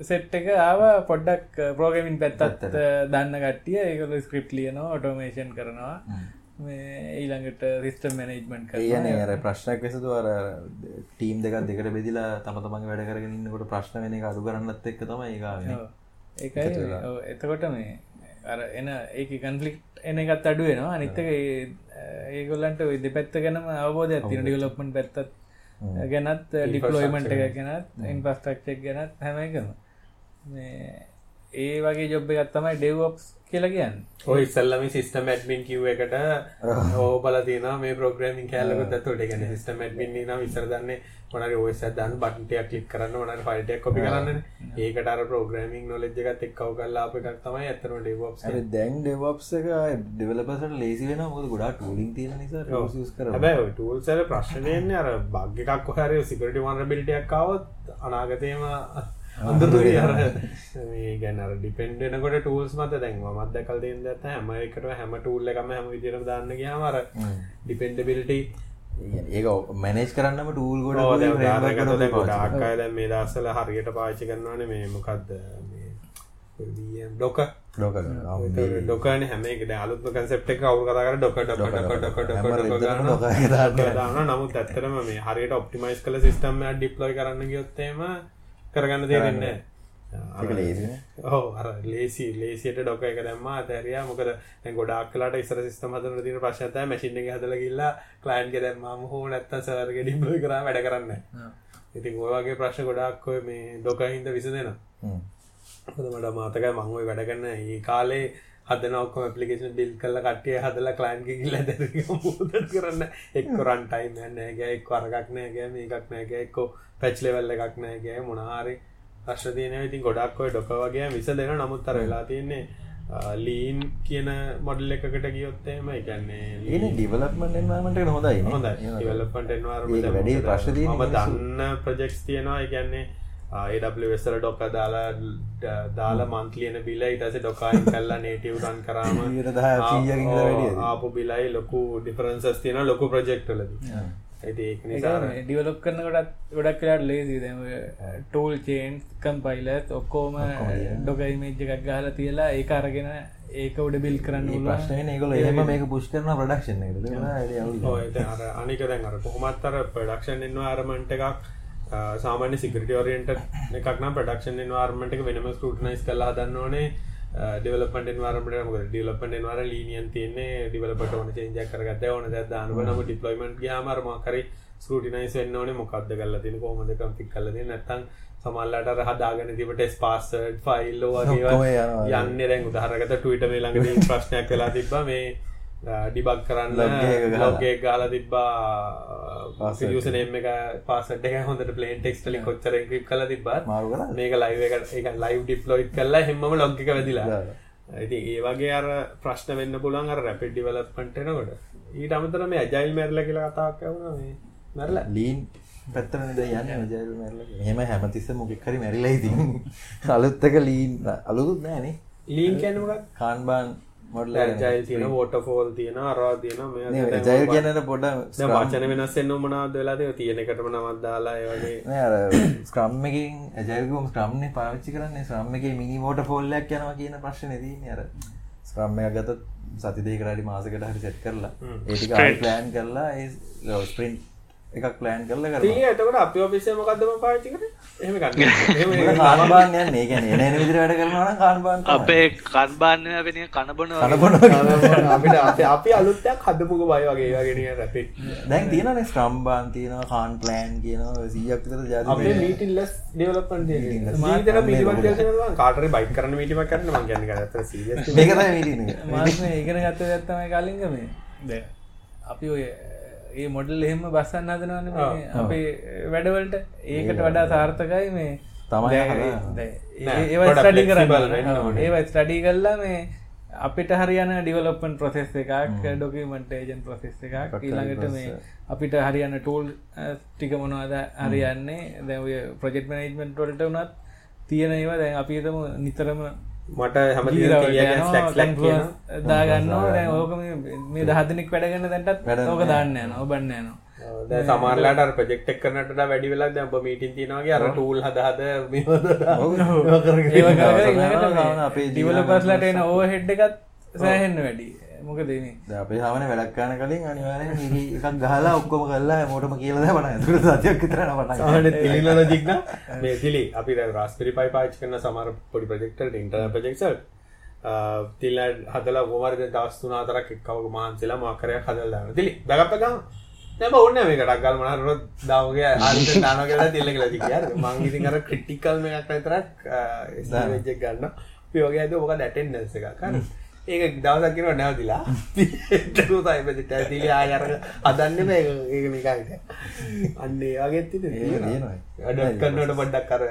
සෙට් එක ආව පොඩ්ඩක් ප්‍රෝගමින් පැත්තත් දන්න කට්ටිය. ඒකල ස්ක්‍රප් ලියනවා ඔටෝමේෂන් කරනවා. ඊළඟට රිස්ටම් මැනේජ්මන්් කියන අර ප්‍රශ්නයක් වෙසතු අර ටීම් දෙක දෙකට බෙදිලා තම තමන් වැඩ කරගෙන ඉන්නකොට ප්‍රශ්න වෙන එක අඩු කරන්නත් එක්ක තමයි ඒ ඒකයි එතකොට මේ අර එන ඒක කන්ෆලික්් එන එකත් අඩු වෙනවා. අනිත්තක ඒගොල්ලන්ට දෙපැත්ත ගැනම අවබෝධ තින ඩිවලොප්මන් පැත්තත් ගැනත් ඩිපලෝයිමට එක ගැනත්. ඉන්පස්ටක්ෂක් ගැනත් හැම එකම. ඒ වගේ ජොබ් එකත් තමයි ඩෙව්ෝප්ස් කියලා කියන්න. ඔය ඉස්සල්ලම සිස්ටම ඇඩ්මින් කිව් එකට හෝ බලතින මේ ප්‍රෝග්‍රමින් කෑලක තොට ගැන සිස්ටම ඇඩ්මින් නම් විසර දන්නේ මොනර ඔස් දන්න බටටයක් කලික් කරන්න මොනට ෆයිටක් කොපි කරන්න ඒකට අර ප්‍රෝග්‍රමින් නොලෙජ් එකත් එක්කව කල්ලා අප එකක් තමයි ඇතන ඩෙවෝප් දැන් ඩෙවොප්ස එක ඩෙවලපසට ලේසි වෙන මොද ගොඩා ටූලින් තියෙන නිසා කර හැබැයි ටූල්සල ප්‍රශ්නයන්නේ අර බග්ගකක් හර සිකට වන්න බිලිටියක්කාවත් අනාගතයම අන්දුරේ අර. ගැනර ඩිපෙන්ඩෙනකොට ටූල්ස් මත දැන්ව මද කල් දෙන්න ඇත හැම එකට හැම ටූල්ල එකම හැම විදිරම් දන්න හමර ඩිපෙන්ඩබිලිටි ඒක මැනේජ් කරන්නම ටූල් ගොඩ ගොඩාක්කාය දැ මේ දස්සල හරියට පාචි කරනවාන මේ මොකක්ද ඩොක ලෝක ඩොකන හැමේකට අලුත්ම කන්සෙප්ට එක අවු කතර ඩොක ඩොක දාන්න නමුත් ඇත්තරම මේ හරියට ඔප්ටිමයිස් කළ සිස්ටම්ම ඩිප්ලොයි කරන්න ගයොත්තේම කරගන්න දෙරන්න ඕ අර ලේසි ලේසිට ඩොක එක දැම්ම අතැරයා මොකද ගොඩක් කලාට ඉස්සර සිස්ටම හදන තින ප්‍රශ්ත මැසින එක හදල කිල්ලා කලයින්ගේ දැම්ම. හෝ නැත්ත සරග ඩිප්ලොයි කර වැඩ කරන්න ඉතින් ඔයගේ ප්‍රශ්න ගොඩක් ඔය මේ ඩොකහින්ද විස දෙෙන මට මාතකයි මංුව වැඩගන්න ඒ කාලේ හදන ඔක්කොම පපලිකේෂන් බිල් කල්ල කටිය හදලා කලයින්ග කිල්ල ද කරන්න. එක්කොරන් ටයිම් නෑගේ එක් අරගක් නෑගේ මේකක් නෑගේ එක්කෝ පැච්ලෙවල්ල එකක් නෑගේ මොනාරි ප්‍රශ්න තියන ඉතින් ගොඩක් ඔය ඩොක වගේ විස දෙන නමුත් අර වෙලා තියන්නේ ලීන් කියන මොඩල් එකකට ගියොත්තේම එකන්නේ ඒ ඩිවලප්මට එන්වාමට හොඳයි හොඳ ඩිවලපන්ට එන්වාර්ම වැඩි ප්‍රශ්න ම දන්න ප්‍රජෙක්ස් තියෙනවා. එකන්නේ ඒවස්සර ඩොක්ක දාලා දාලා මන්තලියන බිල ඉටස ඩොකායින් කල්ලා නේටව රන් කරාම (laughs) ආපු බිලයි ලොකු ඩිෆරන්සස් තියෙන ලොකු ප්‍රජෙක්්ටලද ඩිවලොක් කරනකොටත් ගොඩක් කලාට ලේසි ටෝල් චේන්ස් කම්පයිලත් ඔක්කෝම ඩොකයිමේජ් එකක් ගහලා තියලා ඒ අරගෙන ඒක උඩ බිල් කරන්න ප්‍රශ්න ගොල ඒම මේක පුෂ් කරන ප්‍රඩක්ෂන් අනික දැන් අර කොහොමත්තර ප්‍රඩක්ෂන් එන්වා අරමන්ට එකක් සාමාන්‍ය සිකට ෝරියන්ට එකක්න ප්‍රඩක්ෂන් වාර්මට එක වෙනම ස්කටනයිස් කලා දන්න ඕනේ. ඩෙවලපට වාරමට මොක ඩිලපට වාර ලීනියන් තියන්නේ. ඩිවලපට ඕන චේජ කරගත ඕන දන්න නම ඩිපලොයිමට ගයාමරමකරි ස්කටනයිස් වන්න ඕනේ. මොකක්ද කල්ල තින කොමද කම්පික් කලද නැත්තන් සමල්ලට හදාගෙන තිබට ස්පාස් ෆයිල්ලෝ වගේ යන්න. දැන් උදාහරගත ටවිට මේ ළඟ ප්‍රශ්නයක් කලා තිබ මේ ඩිබක් කරන්න ලෝගේ ගාල තිබ්බා සිියසනේම එක. පාසට හොඳට පලේන් ටෙක්ස්ටලි කොච්චර කල තිබත් මේක ලයිව එක ලයිව් ඩිප්ලොයි් කල්ලා හෙම ලොග්ග වැදිලා. ඇති ඒ වගේ අර ප්‍රශ්න වෙන්න පුළන් අර රැපිඩ් ඩිවලප්පන්ටනකොට ඊට අමතර මේ අජයිල් මැරල කියලා කතාක් වුණ මේ. මැරල. ලීන් පැත්තරනද යන්න ජයිල් මැරල හෙම හැමතිස්ස මොකෙක් හරි මැරිලයිති (laughs) අලුත්තක ලීන් අලුතුත් නෑනේ ලීන් කැනුවක් කාන්බාන් ජයිල් තියන ෝටෆෝල් තියෙන අරා තියන ජයිල් කියනට පොඩ වාචන වෙනස්සෙන්න්න මනාද වෙලාද තියෙන එකටම නවත් දාලා වගේ. ස්ක්‍රම් එකින් ඇජල්ගුම් ස්ක්‍රම්න්නේ පාවිච්චි කරන්නේ. ස්්‍රම් එක මිනි මෝට ෆෝල්ලයක් යනවා කියන ප්‍රශ්න දී අර. ස්ක්‍රම්ය ගත සති දෙකරඩි මාසකට හරි සෙට් කරලා. ඒටික ප්ලෑන් කරලා ඒ ස්පරින්් එකක් ප්ලෑන් කරල කර එතකට අප ඔපිසේ මොකක්දම පාචිකට එහම කාන්බාන් යන්න ඒ ගැන එන විදිර වැඩ කරනවා කාන්බාන් අපේ කන්බාන්න වෙන කණබන කනබොන අපිට අප අපි අලුත්තයක් හදපුක බය වගේ වගෙන රැපි. දැන් තියෙන ස්ක්‍රම්බාන් තියෙන කාන් ප්ලෑන් කියන සියක් ජ මීටල්ලස් ඩෙවලපන් මාතර මිලිවත් කාටර බයි කරන මීටිම කරන ම ගැන ගත මේක මාන ඒගෙන ගත්ත ඇත්තමයි කලින්ගම. ද අපි ඔය ඒ මොඩල් එහෙම බස්සන්න අදනවන අපේ වැඩවලට. ඒකට වඩා සාර්ථකයි මේ. තමයි ඒ ස්ටඩි කරන්න ඒ ස්ටඩී කල්ලා මේ අපිට හරියන ඩිවලොපන් ප්‍රසෙස් එකක් ඩොකමටේජන් ප්‍රසෙස් එකක්. ඊළඟට මේ අපිට හරියන්න ටූල් ටික මොනවාද හරියන්නේ. දැව ප්‍රජෙක්් මනේජ්මෙන්ට් වලට වනත් තියෙන ඒවා දැන් අපිතම නිතරම මට හැම දාගන්න ඕක මේ දහදනෙක් වැඩගන්න දැන්ටත් ඕක දාන්න යන ඔබන්න යනවා. සමාරලාට ප්‍රෙක්ටක් කරනට වැඩි වෙලා දැම්ප මීටින් තිනවාගේ අර ටූල් හදහද අපේ දිවල පස්ලට එන ඕ හෙඩ් එකත් සෑහෙන්න වැඩි මොක දෙන අපේ හමන වැඩක්කාන කලින් අනිවාර එකක් ගහලා ඔක්කොම කල්ලා මොටම කියලද වන තුර සතියක් තර ට තිලිල ජික්න මේ තිලි අපි රස්පිරි පයි පාච් කන සමර පොඩි ප්‍රජෙක්ට ඉන්ටර් ප්‍රජෙක්සල් තිල්ල හදලා ගෝවර්ග දස්තුනාතරක් එක්කවක මහන්සලා මාකරයක් හදල්ලා තිලි දගපගම් නැම ඔන්න මේ කටක්ගල් මනරොත් දවගේ ආරිත දාන කියලා තිල්ල කියලා තිකිය මංගිති කර ක්‍රිටිකල් එකක් විතරක් ස්ජෙක් ගන්න පියෝගේ ඇද ඕක දැටෙන්න්නස එක කරන්න ඒක දවසක් කිරව නැවතිලා. තයිපට ඇතිල ආයර අදන්න මේ ඒක නිකායිට අන්න ඒවාගෙත් අඩ කන්නට පොඩ්ඩක් කර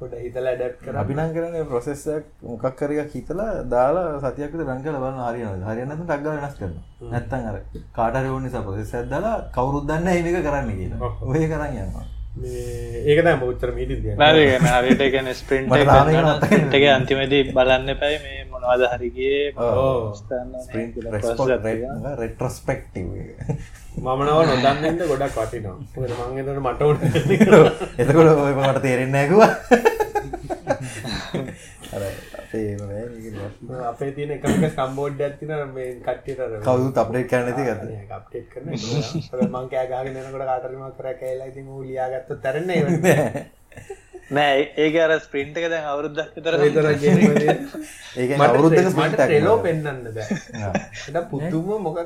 පොඩ හිතලා ඩැට් කර අපිනං කරන ප්‍රොසෙස්සක් මොකක් කරයක් හිතලා දාලා සතියකට රංගල බලන්න හරියන හරියනත ටක්ගල වෙනස් කරන නැත්තන් අර කාටර ඕනි සපොසෙස් ඇදලා කවරුත් දන්න ඒක කරන්න කියලා. ඔය කරන්න යනවා. මේ ඒක දැ බෞච්චර මීටින් තිය නැරගෙන හරිට එකන ස්පින්ට මට තාම ඒක මතක නැහැ. එක අන්තිමදී බලන්න පැයි මේ මොනවද හරිගේ රෙට්‍රස්පෙක්ටව මමනව නොදන්නද ගොඩක් වටිනවා. මංගේට මට එතකොට ඔය මට තේරෙන්නේ නැකුවා අර අපේ මේ අපේ තියන එකක කම්බෝඩ් ඇතින මේ කට්ටියට කවුරුත් අප්ඩේට් කරන්න නැති ගත්තා. අප්ටේට් කරන මං කෑගාගෙන එනකොට කාටරම කර කෑලා ඉතින් ඌ ලියාගත්ත තරන්නේ නෑ ඒක අර ස්පින්ට එක දැන් අවුරුද්දක් විතර විතර ඒක අවුරුද්දක මට ස්පින්ට් ට්‍රෙලෝ පෙන්න්න බෑ. එට පුදුම මොකක්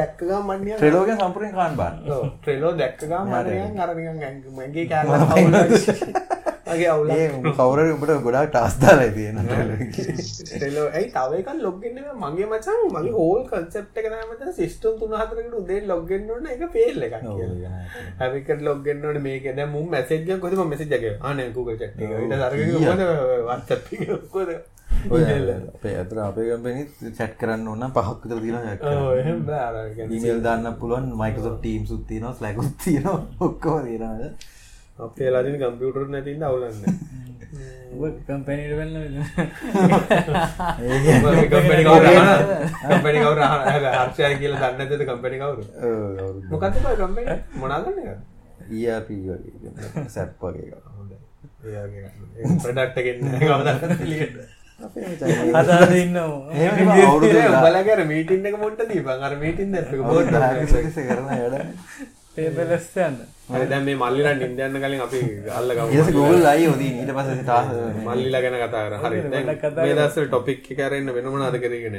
දැක්කගම් මන්ිය ට්‍රෙලෝගෙන් සම්පූර්ණයෙන් කාන් බාන්න. ට්‍රෙලෝ දැක්කගම් මරයන් අරනිකන් මගේ කෑ ගේ අවුල කවුරු උඹට ගොඩාක් ටාස් දාලා තියෙන. ටෙලෝ ඇයි තවක ලොගන්න මගේ මචන් මගේ ඕල් කන්සප් එක නමත සිිස්ටම් තුන හතරකට උදේ ලොගගෙන්න්නන එක පේල් එක හරිකට ලොගගෙන්න්නට මේක. ද මුම් මැසේජ කොම මෙසිජක අන Google චට් එක. වත්කොද ඔය අපේ අතර අපේ කම්පැනි චැට් කරන්න ඕන පහක් විතර තියෙනවා එහෙම බෑ. ඊමේල් දාන්න පුළුවන්. තියෙනවා. Slack උත් තියෙනවා. ඔක්කොම තියෙනවා. අපේ ලදින කම්පියුටර් නැතින්න අවුලන්න කම්පැනීට වෙන්න කම්පනි කම්පනි කවර හර්ෂය කියල දන්නතද කම්පනි කවරු. මොකත කම්පනි මොනාගන්න ERP වගේ සැප් වගේ එකක්. ප්‍රඩක්ටගෙන් අවුරුදු වෙලා. බලගර මීටින් එක මොට දී බං අර මීටින් බෝඩ් 10 කරන වැඩ. පේපලස් යන්න. දැ මේ මල්ලිලන් ඉන්දයන්න කලින් අපි අල්ල Google ලයි ඔදී ඊට පස්සේ තාස මල්ලිලා ගැන කතාර හරි දස්සල ටොපික් කරන්න වෙනමන අද කරගෙන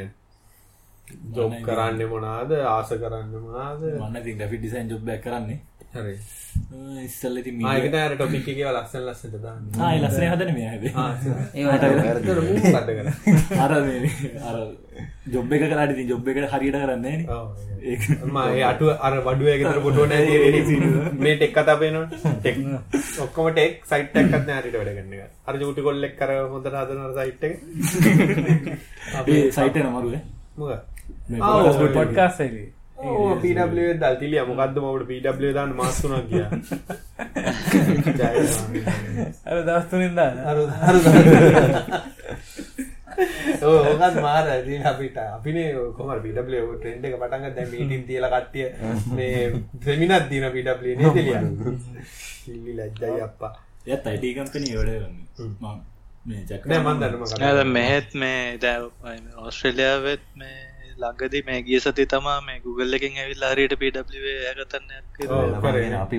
ජොබ් කරන්න මොනාද ආස කරන්න මොනාද මන්න ති ග්‍රෆි ඩිසයින් ජොබ් කරන්නේ හරි. ඉස්සල්ල ආයකට අර ටොපික් එක ලස්සන් ලස්සට දාන්න. ආයි ලස්සන හදන මේ ඒට අර මේ අර ජොබ් එක කරට ති ජොබ් එකට හරියට කරන්නේ මගේ අටු අර වඩුව එකතර පොටෝන මේ ටෙක් කතා පේනවා ටෙක් ඔක්කොම ටෙක් සයිට් එක්කත් නෑට වැඩගන්න අර ජුටි කොල්ලෙක් කර හොඳ හදන සයිට් එක. (laughs) ඒ සයිට නමරුව මොක පොඩ්කාස් පW දල්තිලිය මොකක්ද මවට පW දාන්න මාස්සුනක් කිය (laughs) අර දස්තුනින්ද ඕකත් මාර ඉතින් අපිට අපිනේ කොම පිඩ ට්‍රෙන්ඩ් එක පටන්ග දැ මීටින් තියල කට්ටිය මේ ප්‍රමිනත් දින පිඩ නෙතිලිය ඉල්ලි ලැජ්ජයි අප්පා. යත් අයිට කම්පනි යොඩ මේ ජක් නෑ මන්දන්නම නැද මෙහෙත් මේ දැ ඔස්ට්‍රලියාවත් මේ ලංගදී මේ ගිය සති තමා මේ Google එකින් ඇවිල්ලා හරියට PW ඇගතන්න අපි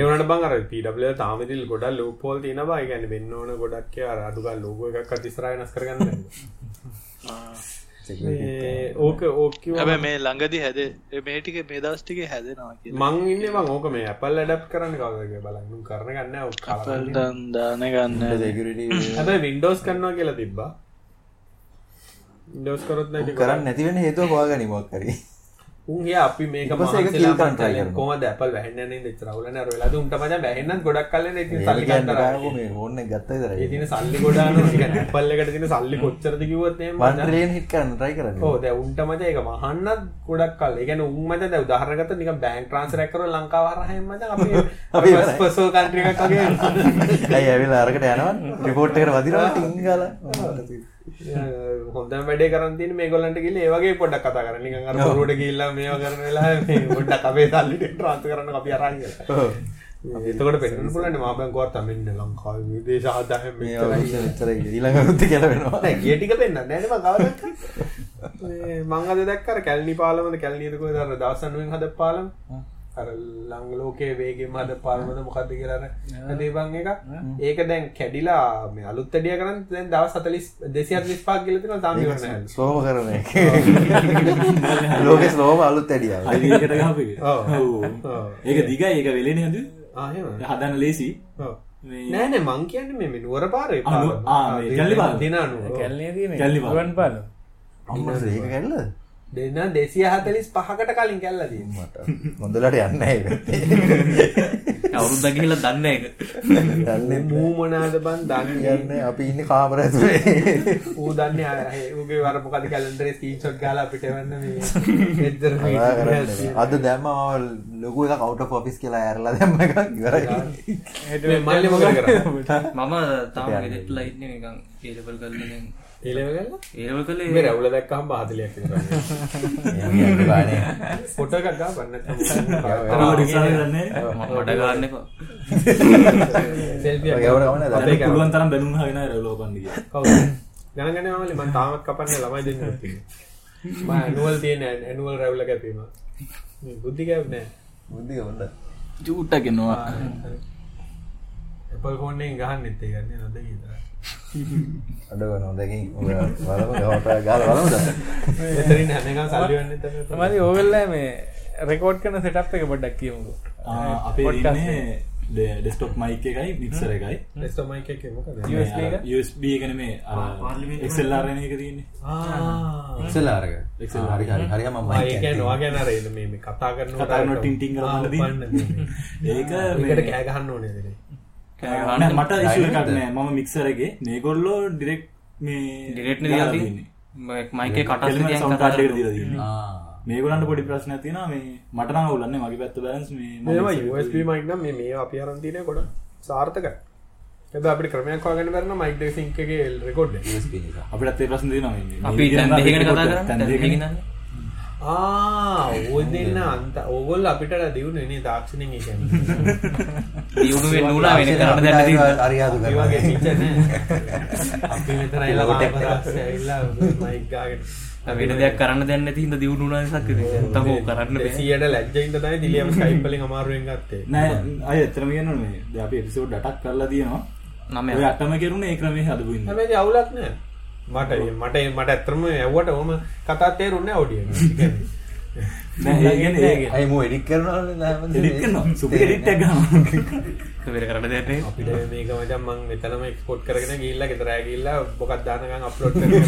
ඒවනට බංර පිඩ තාමතිල් ගොඩ ලෝපෝල් තින බයි ගැන වෙන්න ඕන ගොඩක් අඩුගල් ලෝග එකක් අතිස්රය නස් කරගන්න. ඕක ඕකව හැබ මේ ළඟදි හැද මේටික මේ දස්ටික හැදෙනවා මං ඉන්න මං ඕක මේ අපල් ඩප් කරන්න කවගේ බලන්නු. කරන ගන්න දාන ගන්න. හැබ වින්ඩෝස් කරන්නවා කියලා තිබ්බා ඉන්ඩෝස් කරොත් කරන්න නැතිවෙන හේතුව හොයාගනිමක් කරේ උන්ගේ අපි මේක. කොම දැපල් වැහන්න චරවල රලා උන්ට මජ බැහන්න ගොඩක් මේ ඕන්න ගත්ත දර තින සල්ලි ගොඩාන පල්ල එකට තින සල්ලි කොච්චරද කිවත්තේ පන්ටලයෙන් හිට කරන්න ට්‍රයි කරන්න. ඕ දැ උන්ට මජ එක මහන්න ගොඩක් කල්. එකන උන්මට දැ උදාහරගත නික බෑන් ට්‍රන්සරැකර ලංකාවරහම මට අපි පසෝ කන්ට්‍රිකගේ ඇවිල අරකට යනවා රිපෝට් එකට වදිරවා ඉංගල (laughs) (laughs) හොඳ වැඩේ කරන්තින මේ ගොල්ලන්ට කියල ඒවගේ පොඩක් කතා කරන අර රුවට කියල්ලා මේ කරන වෙලා ගොඩ්ඩ අපේ සල්ලිට ට්‍රන්ස කරන අපි අරංග එතකට පෙන්න්න පුලන්න මාබැංකවර්ත මෙන්න ලංකාව විදේශ ආදාහම චර ඊළඟරුත්ති කියලවෙනවා ගේටික පෙන්න්න නෑනම ගව මංගද දැක්කර කැල්නි පාලමද කැල්නීරකෝ දර දවසන්ුවෙන් හද පාලම් අර ලං ලෝකේ වේගේ මද පාල්මද මොකක්ද කියලන්න දේබං එක ඒක දැන් කැඩිලා මේ අලුත් අඩිය කරන්න (laughs) දැන් දව සතලිස් දෙසිත් විස්පාක් ගලතින තම කරන සෝම කරන ලෝක ස්ලෝම අලුත් ගහ ඒක දිග ඒක වෙලෙන හද හදන්න ලේසි. නෑන මං කියන්න මේ නුවර පාරේ අනු- ආ, මේ කැල්ලි පාර. දින අනුව. කැල්ලේ කැල්ලි පාල. අම්ම ඒක කැල්ල දෙන්න දෙසිය හතලිස් පහකට කලින් කැල්ලදී මට හොඳලට යන්න ඒක. අවුරුද්ද ගිහිල්ලා දන්න එක දන්නේ මූමනාද බන් දන්න යන්න අපි ඉන්න කාමර ඇතුලේ. ඌ දන්න ගේ වර මොකද කැලන්දර ස්කීචොට් ගාල අපිට වන්න මේ කරන්නේ. අද දැම්ම මම ලොකු එක කවුට ෆොෆිස් කියලා ඇරලා දැම්ම එක ඉවරයි. මම තාම ගෙදෙට් ලයිට් නිකන් ඒලබල් කරලගෙන් එලවගන්න ඒලබල් මේ කළේ රැවුල දැක්කම් බාදලයක්. පොට එකක් ගා බන්න කරන්නේ මට ගන්න දැන් අපේ පුළුවන් තරම් බැලුම් හගෙන රලෝපන්දිය කවු ගණගනවාලි මන් තාමත් කපන්න ළමයි දෙන්න ඇනුවල් තියෙන ඇනුවල් රැවල කැපීම. බුද්ධිකැව නෑ බුද්ධික හොඳ චූට්ටගෙනවා එපල් ෆෝන්ෙන් ගහන්න එත්තේ ගන්න නොද ගීතර අඩ නොදකින් වලම ගවට ගාල වලමද එතරින් හැනකම් සල්ලිවන්න තම තමරි ඕවෙල්ල මේ රෙකෝඩ් කන සෙටප් එක පොඩ්ඩක් කියමුකු. අපේ ඉන්නේ ඩෙස්ටොප් මයික එකයි මික්සර එකයි. ලෙස්ටමයික මොකද? USB එක? USB එකන මේ එක්සල්ලාරණ එක තියන්නේ. ඉක්සලාරක Excel හරි හරි හරි මම ඒක නවා ගැන රේද මේ කතා කරන කතා කරන ටින් ටින් කරලා (laughs) ඒක ඒකට කෑගහන්න ඕනේ දෙන නෑ, මට ඉශු එකක් නෑ. මම මික්සරගේ මේගොල්ලෝ ඩිරෙක්් මේ නිදිලා තියන්නේ. මයික තියන්නේ. ආ මේගොල්ලන්ට පොඩි ප්‍රශ්නයක් තියෙනවා. මේ මට නම් අවුලන්නේ මගේ පැත්ත බැලන්ස් මේ මම මේවා mixer USB මයික් නම් මේ අපි අරන් තියෙන කොට සාර්ථකයි. එද අපිට ක්‍රමයක් හොයාගන්න බැරි නම් මයික් දෙක සිංක් එකේ රෙකෝඩ් ඒ ප්‍රශ්න තියෙනවා මේ. මේ අපි තැන් කතා තැන් කරන්න දෙකකින්. තැන් ආ ඕ දෙන්න අන්ත ඕගොල්ලෝ අපිට දියුණු නේ තාක්ෂණයෙන් ඒ කියන්නේ. දියුණු වෙන්න උනා වෙන කරන්න දෙන්න තියෙනවා. අරියාදු ඒ වගේ කරනවා පිච්ච නෑ. (laughs) අපි මෙතන ඇවිල්ලා මාපරාස්සේ ඇවිල්ලා මයික් ගාගෙන. වෙන දෙයක් කරන්න දෙන්න නැති හින්දා දියුණු උනා නිසා තම කරන්න බෑ. 100ට ලැජ්ජින්ද තමයි දිලියම ස්කයිප් වලින් අමාරුවෙන් ගත්තේ. නෑ අය එතරම කියන්න මේ දැන් අපි එපිසෝඩ් 8ක් කරලා තියෙනවා. නම ඔය අටම කෙරුණේ ඒ ක්‍රමේ හදපු ඉන්න. හැබැයි අවුලක් නෑ මට මට මට ඇත්තම ඇව්වට ඕම කතා තේරුන්නේ ඔඩිය නෑ ඒ කියන්නේ. ඒ අයි මෝ එඩික් කරනවනේ නෑ එඩිට් කරනවා. සුපර් එඩිට් එක ගන්නවා වෙන කරන්න දෙයක් නැහැ අපිට මේක මචං මං මෙතනම එක්ස්පෝර්ට් කරගෙන ගිහිල්ලා ගෙදර ගිහිල්ලා මොකක් දානකම් අප්ලෝඩ් (laughs) කරගෙන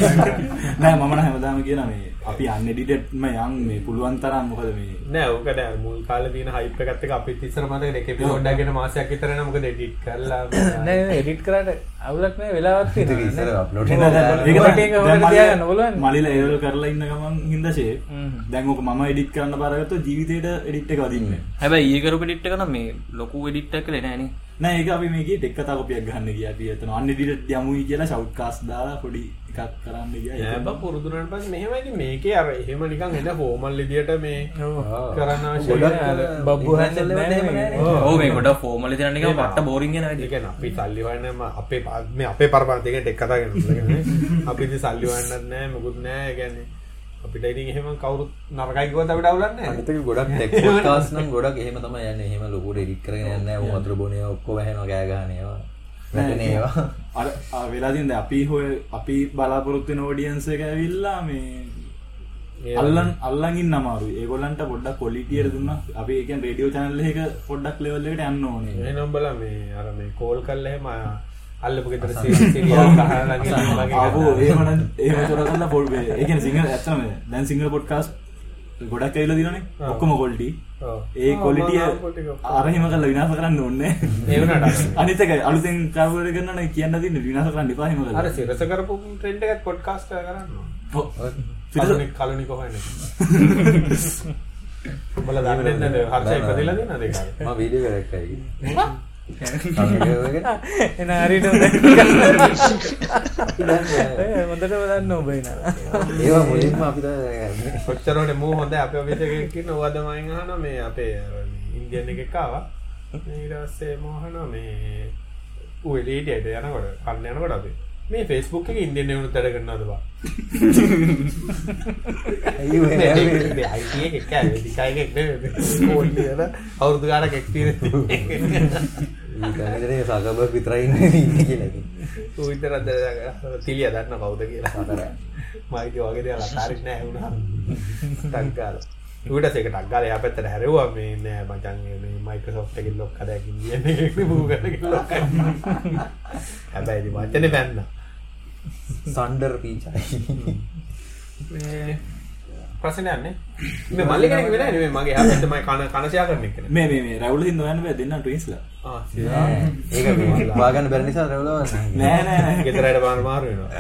නෑ මම නම් හැමදාම කියන මේ අපි අන්එඩිටඩ්ම යන් මේ පුළුවන් තරම් මොකද මේ? නෑ ඕක නෑ. මුල් කාලේ තියෙන හයිප් එකත් එක්ක අපිත් ඉස්සර මතකද? එක එපිසෝඩ් එකකට මාසයක් විතර නම් මොකද එඩිට් කරලා (coughs) නෑ එඩිට් කරට අවුලක් නෑ. වෙලාවත් ඒක ඉස්සර අප්ලෝඩ් තියාගන්න මලිල- ඒවල කරලා ඉන්න ගමන් හින්දශේ හ්ම්. දැන් ඕක මම එඩිට් කරන්න බාරගත්තොත් ජීවිතේට එඩිට් එක වදින්නේ. හැබැයි ඒ කරපු එඩිට් එක නම් මේ ලොකු එඩිට් එකක් කළේ නෑනේ නෑ ඒක අපි මේකේ ටෙක් කතා කොපියක් ගන්න ගියා අපි එතන අන්එඩිටඩ් යමුයි කියලා ෂවුට් කාස්ට් දාලා පොඩි එකක් කරන්න ගියා ඒක බා පුරුදුනට පස්සේ මෙහෙමයි ඉතින් මේකේ අර එහෙම නිකන් එන ෆෝමල් විදියට මේ කරන්න අවශ්‍ය නෑ. බබ්බු හැන්ඩල් නෑ එහෙම. ඔව්. ඕ මේ ගොඩක් ෆෝමල් දෙන නිකන් වට බෝරින් වෙන ඒ වැඩි කියන්නේ අපි සල්ලි හොයන්නම අපේ මේ අපේ පරපර දෙකෙන් ටෙක් කතා කරනවා අපි ඉතින් සල්ලි හොයන්නත් නෑ මොකුත් නෑ ඒ කියන්නේ අපිට ඉතින් එහෙම කවුරුත් නරකයි කිව්වත් අපිට අවුලක් නෑ අනිතක ගොඩක් ටෙක් පොඩ්කාස්ට් නම් ගොඩක් එහෙම තමයි යන්නේ. එහෙම ලොකුට එඩිට් කරගෙන යන්නේ නැහැ. උන් වතුර බොනේ ඔක්කොම ඇහෙනවා කෑ ගහන ඒවා. වැටෙන ඒවා. අර අර වෙලා තින්ද අපි හොය අපි බලාපොරොත්තු වෙන ඔඩියන්ස් එක ඇවිල්ලා මේ අල්ලන් අල්ලගින් අමාරු ඒගොල්ලන්ට පොඩ්ඩක් කොලිටියට දුන්න. අපි ඒකන් රේඩියෝ චැනල් එක පොඩ්ඩක් ලෙවල් එකට යන්න ඕනේ. එහෙනම් බල මේ අර මේ කෝල් කරලා එහෙම අල්ලපු ගෙදර සිරියල් ගහලා ආපු ඒමන ඒම තොර කන්න පොඩ් ඒකන සිංහල ඇත්තම දැන් සිංහල පොඩ්කාස් ගොඩක් ඇවිල දිනනේ ඔක්කොම කොල්ටි ඒ කොලිටිය අරහිම කල විනාස කරන්න ඕන්න ඒ වුණාට අනිතක අලුතෙන් කවර කරන්න කියන්න දින්න විනාස කරන්න පාහිම අර සිරස කරපු ට්‍රෙන්ඩ් එකත් පොඩ්කාස්ට් කරනවා කර කලුනි කලුනි කොහොනේ උඹලා දන්නේ නැද්ද? හර්ෂය ඉපදෙලා දෙනවද ඒක මම වීඩියෝ එකක් කරයි එන හරිට ඒවා මොදට දන්න ඔබයින මුලින්ම අපිට. කොච්චරෝට මූ හොඳ අප විසකින්න වද මයින් හන මේ අපේ ඉන්දියන් එක කාව ඊරස්සේ මෝහන මේ උවලීටයට යනකොට කන්න යනකොට අපේ මේ ෆෙස්බුක් එක ඉන්දියන් එවුණු තැර නෑ? අවුරුදු ගාන කෙක්තිර ඊ කනදේ සකබ විතරයි ඉන්නේ ඉන්නේ කියලා ඉතින්. විතර තිලිය දන්න කවුද කියලා. සතරයි. මයික වගේ දෙයක් අතාරින්න නෑ වුණා. ටක්ගාල ඌට ඒක ටක්ගාල එයා පැත්තට හැරෙව්වා. මේ නෑ මචං මේ මයික්‍රොසොෆ්ට් එකේ ලොක් හදකින් කියන්නේ ඒක Google ලොක් හැබැයි වචනේ පැන්න සන්ඩර් පීචයි. ප්‍රශ්නයන්නේ මේ මල්ලි කෙනෙක් වෙන නෙමෙයි මගේ (coughs) හැබැයි තමයි කන කනසයා කරන එක මේ මේ මේ. රැවුල හින්න හොයන්න බෑ දෙන්න ට්වින්ස්ලා ආ ඒක වාගන්න (laughs) බැරි නිසා රැවුලව නෑ. නෑ නෑ (laughs) ගෙදරට බාන මාරු වෙනවා.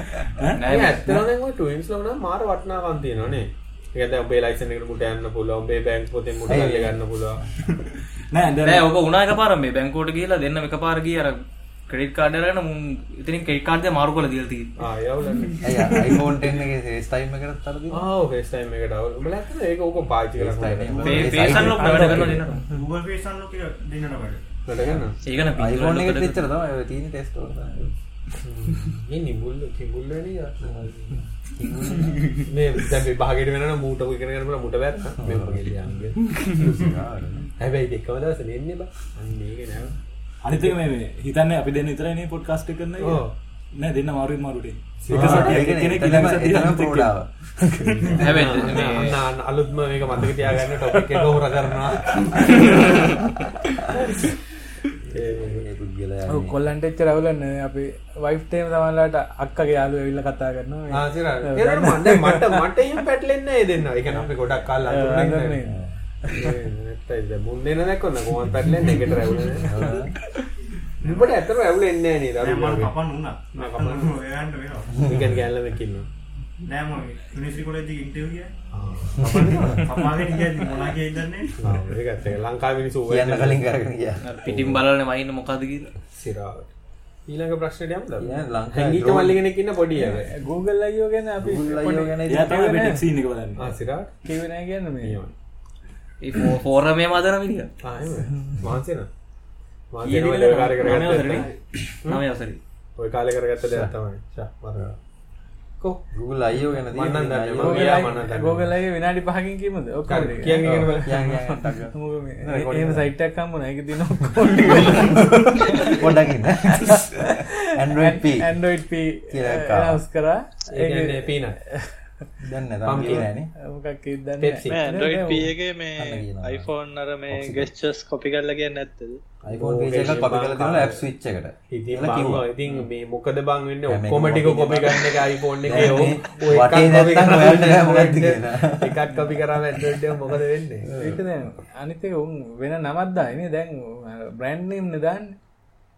නෑ ඇත්තටම ඔය ට්වින්ස් ලා නම් මාර වටිනාකම් තියෙනවා නේ. ඒක දැන් ඔබේ ලයිසන් එකට මුට යන්න පුළුවන් ඔබේ බැංක් පොතෙන් මුට ගන්න පුළුවන්. නෑ දැන් නෑ ඕක උනා එකපාර මේ බැංකුවට ගිහලා දෙන්න එකපාර ගිය අර ක්‍රෙඩිට් කාඩ් අරගෙන මුන් ඉතින් එක මාරු කරලා දීලා තියෙන්නේ. ආ යවලන්නේ ඇයි iPhone 10 එකේ ෆේස් ටයිම් එකකට තර දෙනවා ආ ෆේස් ටයිම් එකට ඇත්තට ඒක ඕක Face unlock එක දෙන්නට වැඩ. වැඩ ගන්න ඒක න iPhone එකෙත් එච්චර තමයි. ඔය තියෙන ටෙස්ට් මේ නිබුල්ල කිබුල්ල නේ මේ මේ භාගයට වෙනනම් මූට ඉගෙන ගන්න පුළුවන් මූට ලියන්නේ. (laughs) හැබැයි දෙකම දවස් එන්නේ බා. අන්න ඒක නෑ අනිත් එක මේ මේ හිතන්නේ අපි දෙන්න විතරයි නේ පොඩ්කාස්ට් එක කරන්නේ. නෑ දෙන්න මාරුවෙන් මාරුට එක අලුත්ම මේක මතක තියාගන්න ටොපික් එක හොර කරනවා. (laughs) කොල්ලන්ට එච්ච රැවලන්න අපි වයිෆ්ටේම තමන්ලාට අක්කගේ යාලු ඇවිල්ල කතා කරනවා. මට මට මට එහෙම පැටලෙන්න ඒ දෙන්න. කියන්නේ අපි ගොඩක් කාල අඳුරන්නේ නැහැ මුන් දෙන දැක්කොත් කොහොමද පැටලෙන්නේ එකට රැවුලනේ උඹට ඇත්තම රැවුලෙන්නේ නැහැ නේද? නෑ මම කපන්න උනා. නෑ, කපන්න. කපන්න එයාන්ට වෙනවා. ඉගෙන ගෑල්ලමක් ඉන්නවා. නෑ මම යුනිවර්සිටි කොලෙජ් එකේ ඉන්ටර්විව් ගියා. කපාගෙන ගියා මොනා කියයිද දන්නේ? ආ ඒක ඇත්ත. ඒක ලංකාවේ මිනිස්සු ඕවා කියන්න කලින් කරගෙන ගියා. පිටින් බලන්න වයින්න මොකද කියලා. සිරාවට ඊළඟ ප්‍රශ්නයට යමුද? ඊළඟ ලංකාවේ හැංගීක drone- මල්ලි කෙනෙක් ඉන්න පොඩි අය. ගැන අපි ගැන සිරාවට කිවනෑ. කියන්න මේ. ෆෝරමේ මදන විදිහ ආ දින ඔය කාලේ කරගත්ත දෙයක් තමයි. ෂා මරනවා කො? Google අයියෝ ගැන දන්නේ, දන්නේ. ගෝගලගේ විනාඩි පහකින් ටක් ඒම සයිටක් පොඩ්ඩක් ඉන්න. Android P. ඇන්ඩෝයිඩ් ප කියලා එකක්. නවස් කරා. ඒ කියන්නේ පීනට් දැන් නෑ Pumpkin. කියන්නේ මොකක් Pepsi. මේ iPhone අර මේ ගෙස්චස් කොපි කරලා කියන්න ඇත්තද iPhone page එකක් copy කරලා තියෙනවා app switch එකට. ඉතින් කිව්වා. ඉතින් මේ මොකද බං වෙන්නේ? දැන් ඔක්කොම ටික කොපි කරන එක iPhone එකේ. දැන් ඔය එකක් copy නැත්තම් කරාම ඔයාලට මොකක්ද කියලා. එකක් කොපි කරාම Android එක මොකද වෙන්නේ? උන් වෙන නමත්දායින දැන් බ්‍රන්්නීම් නදාන්න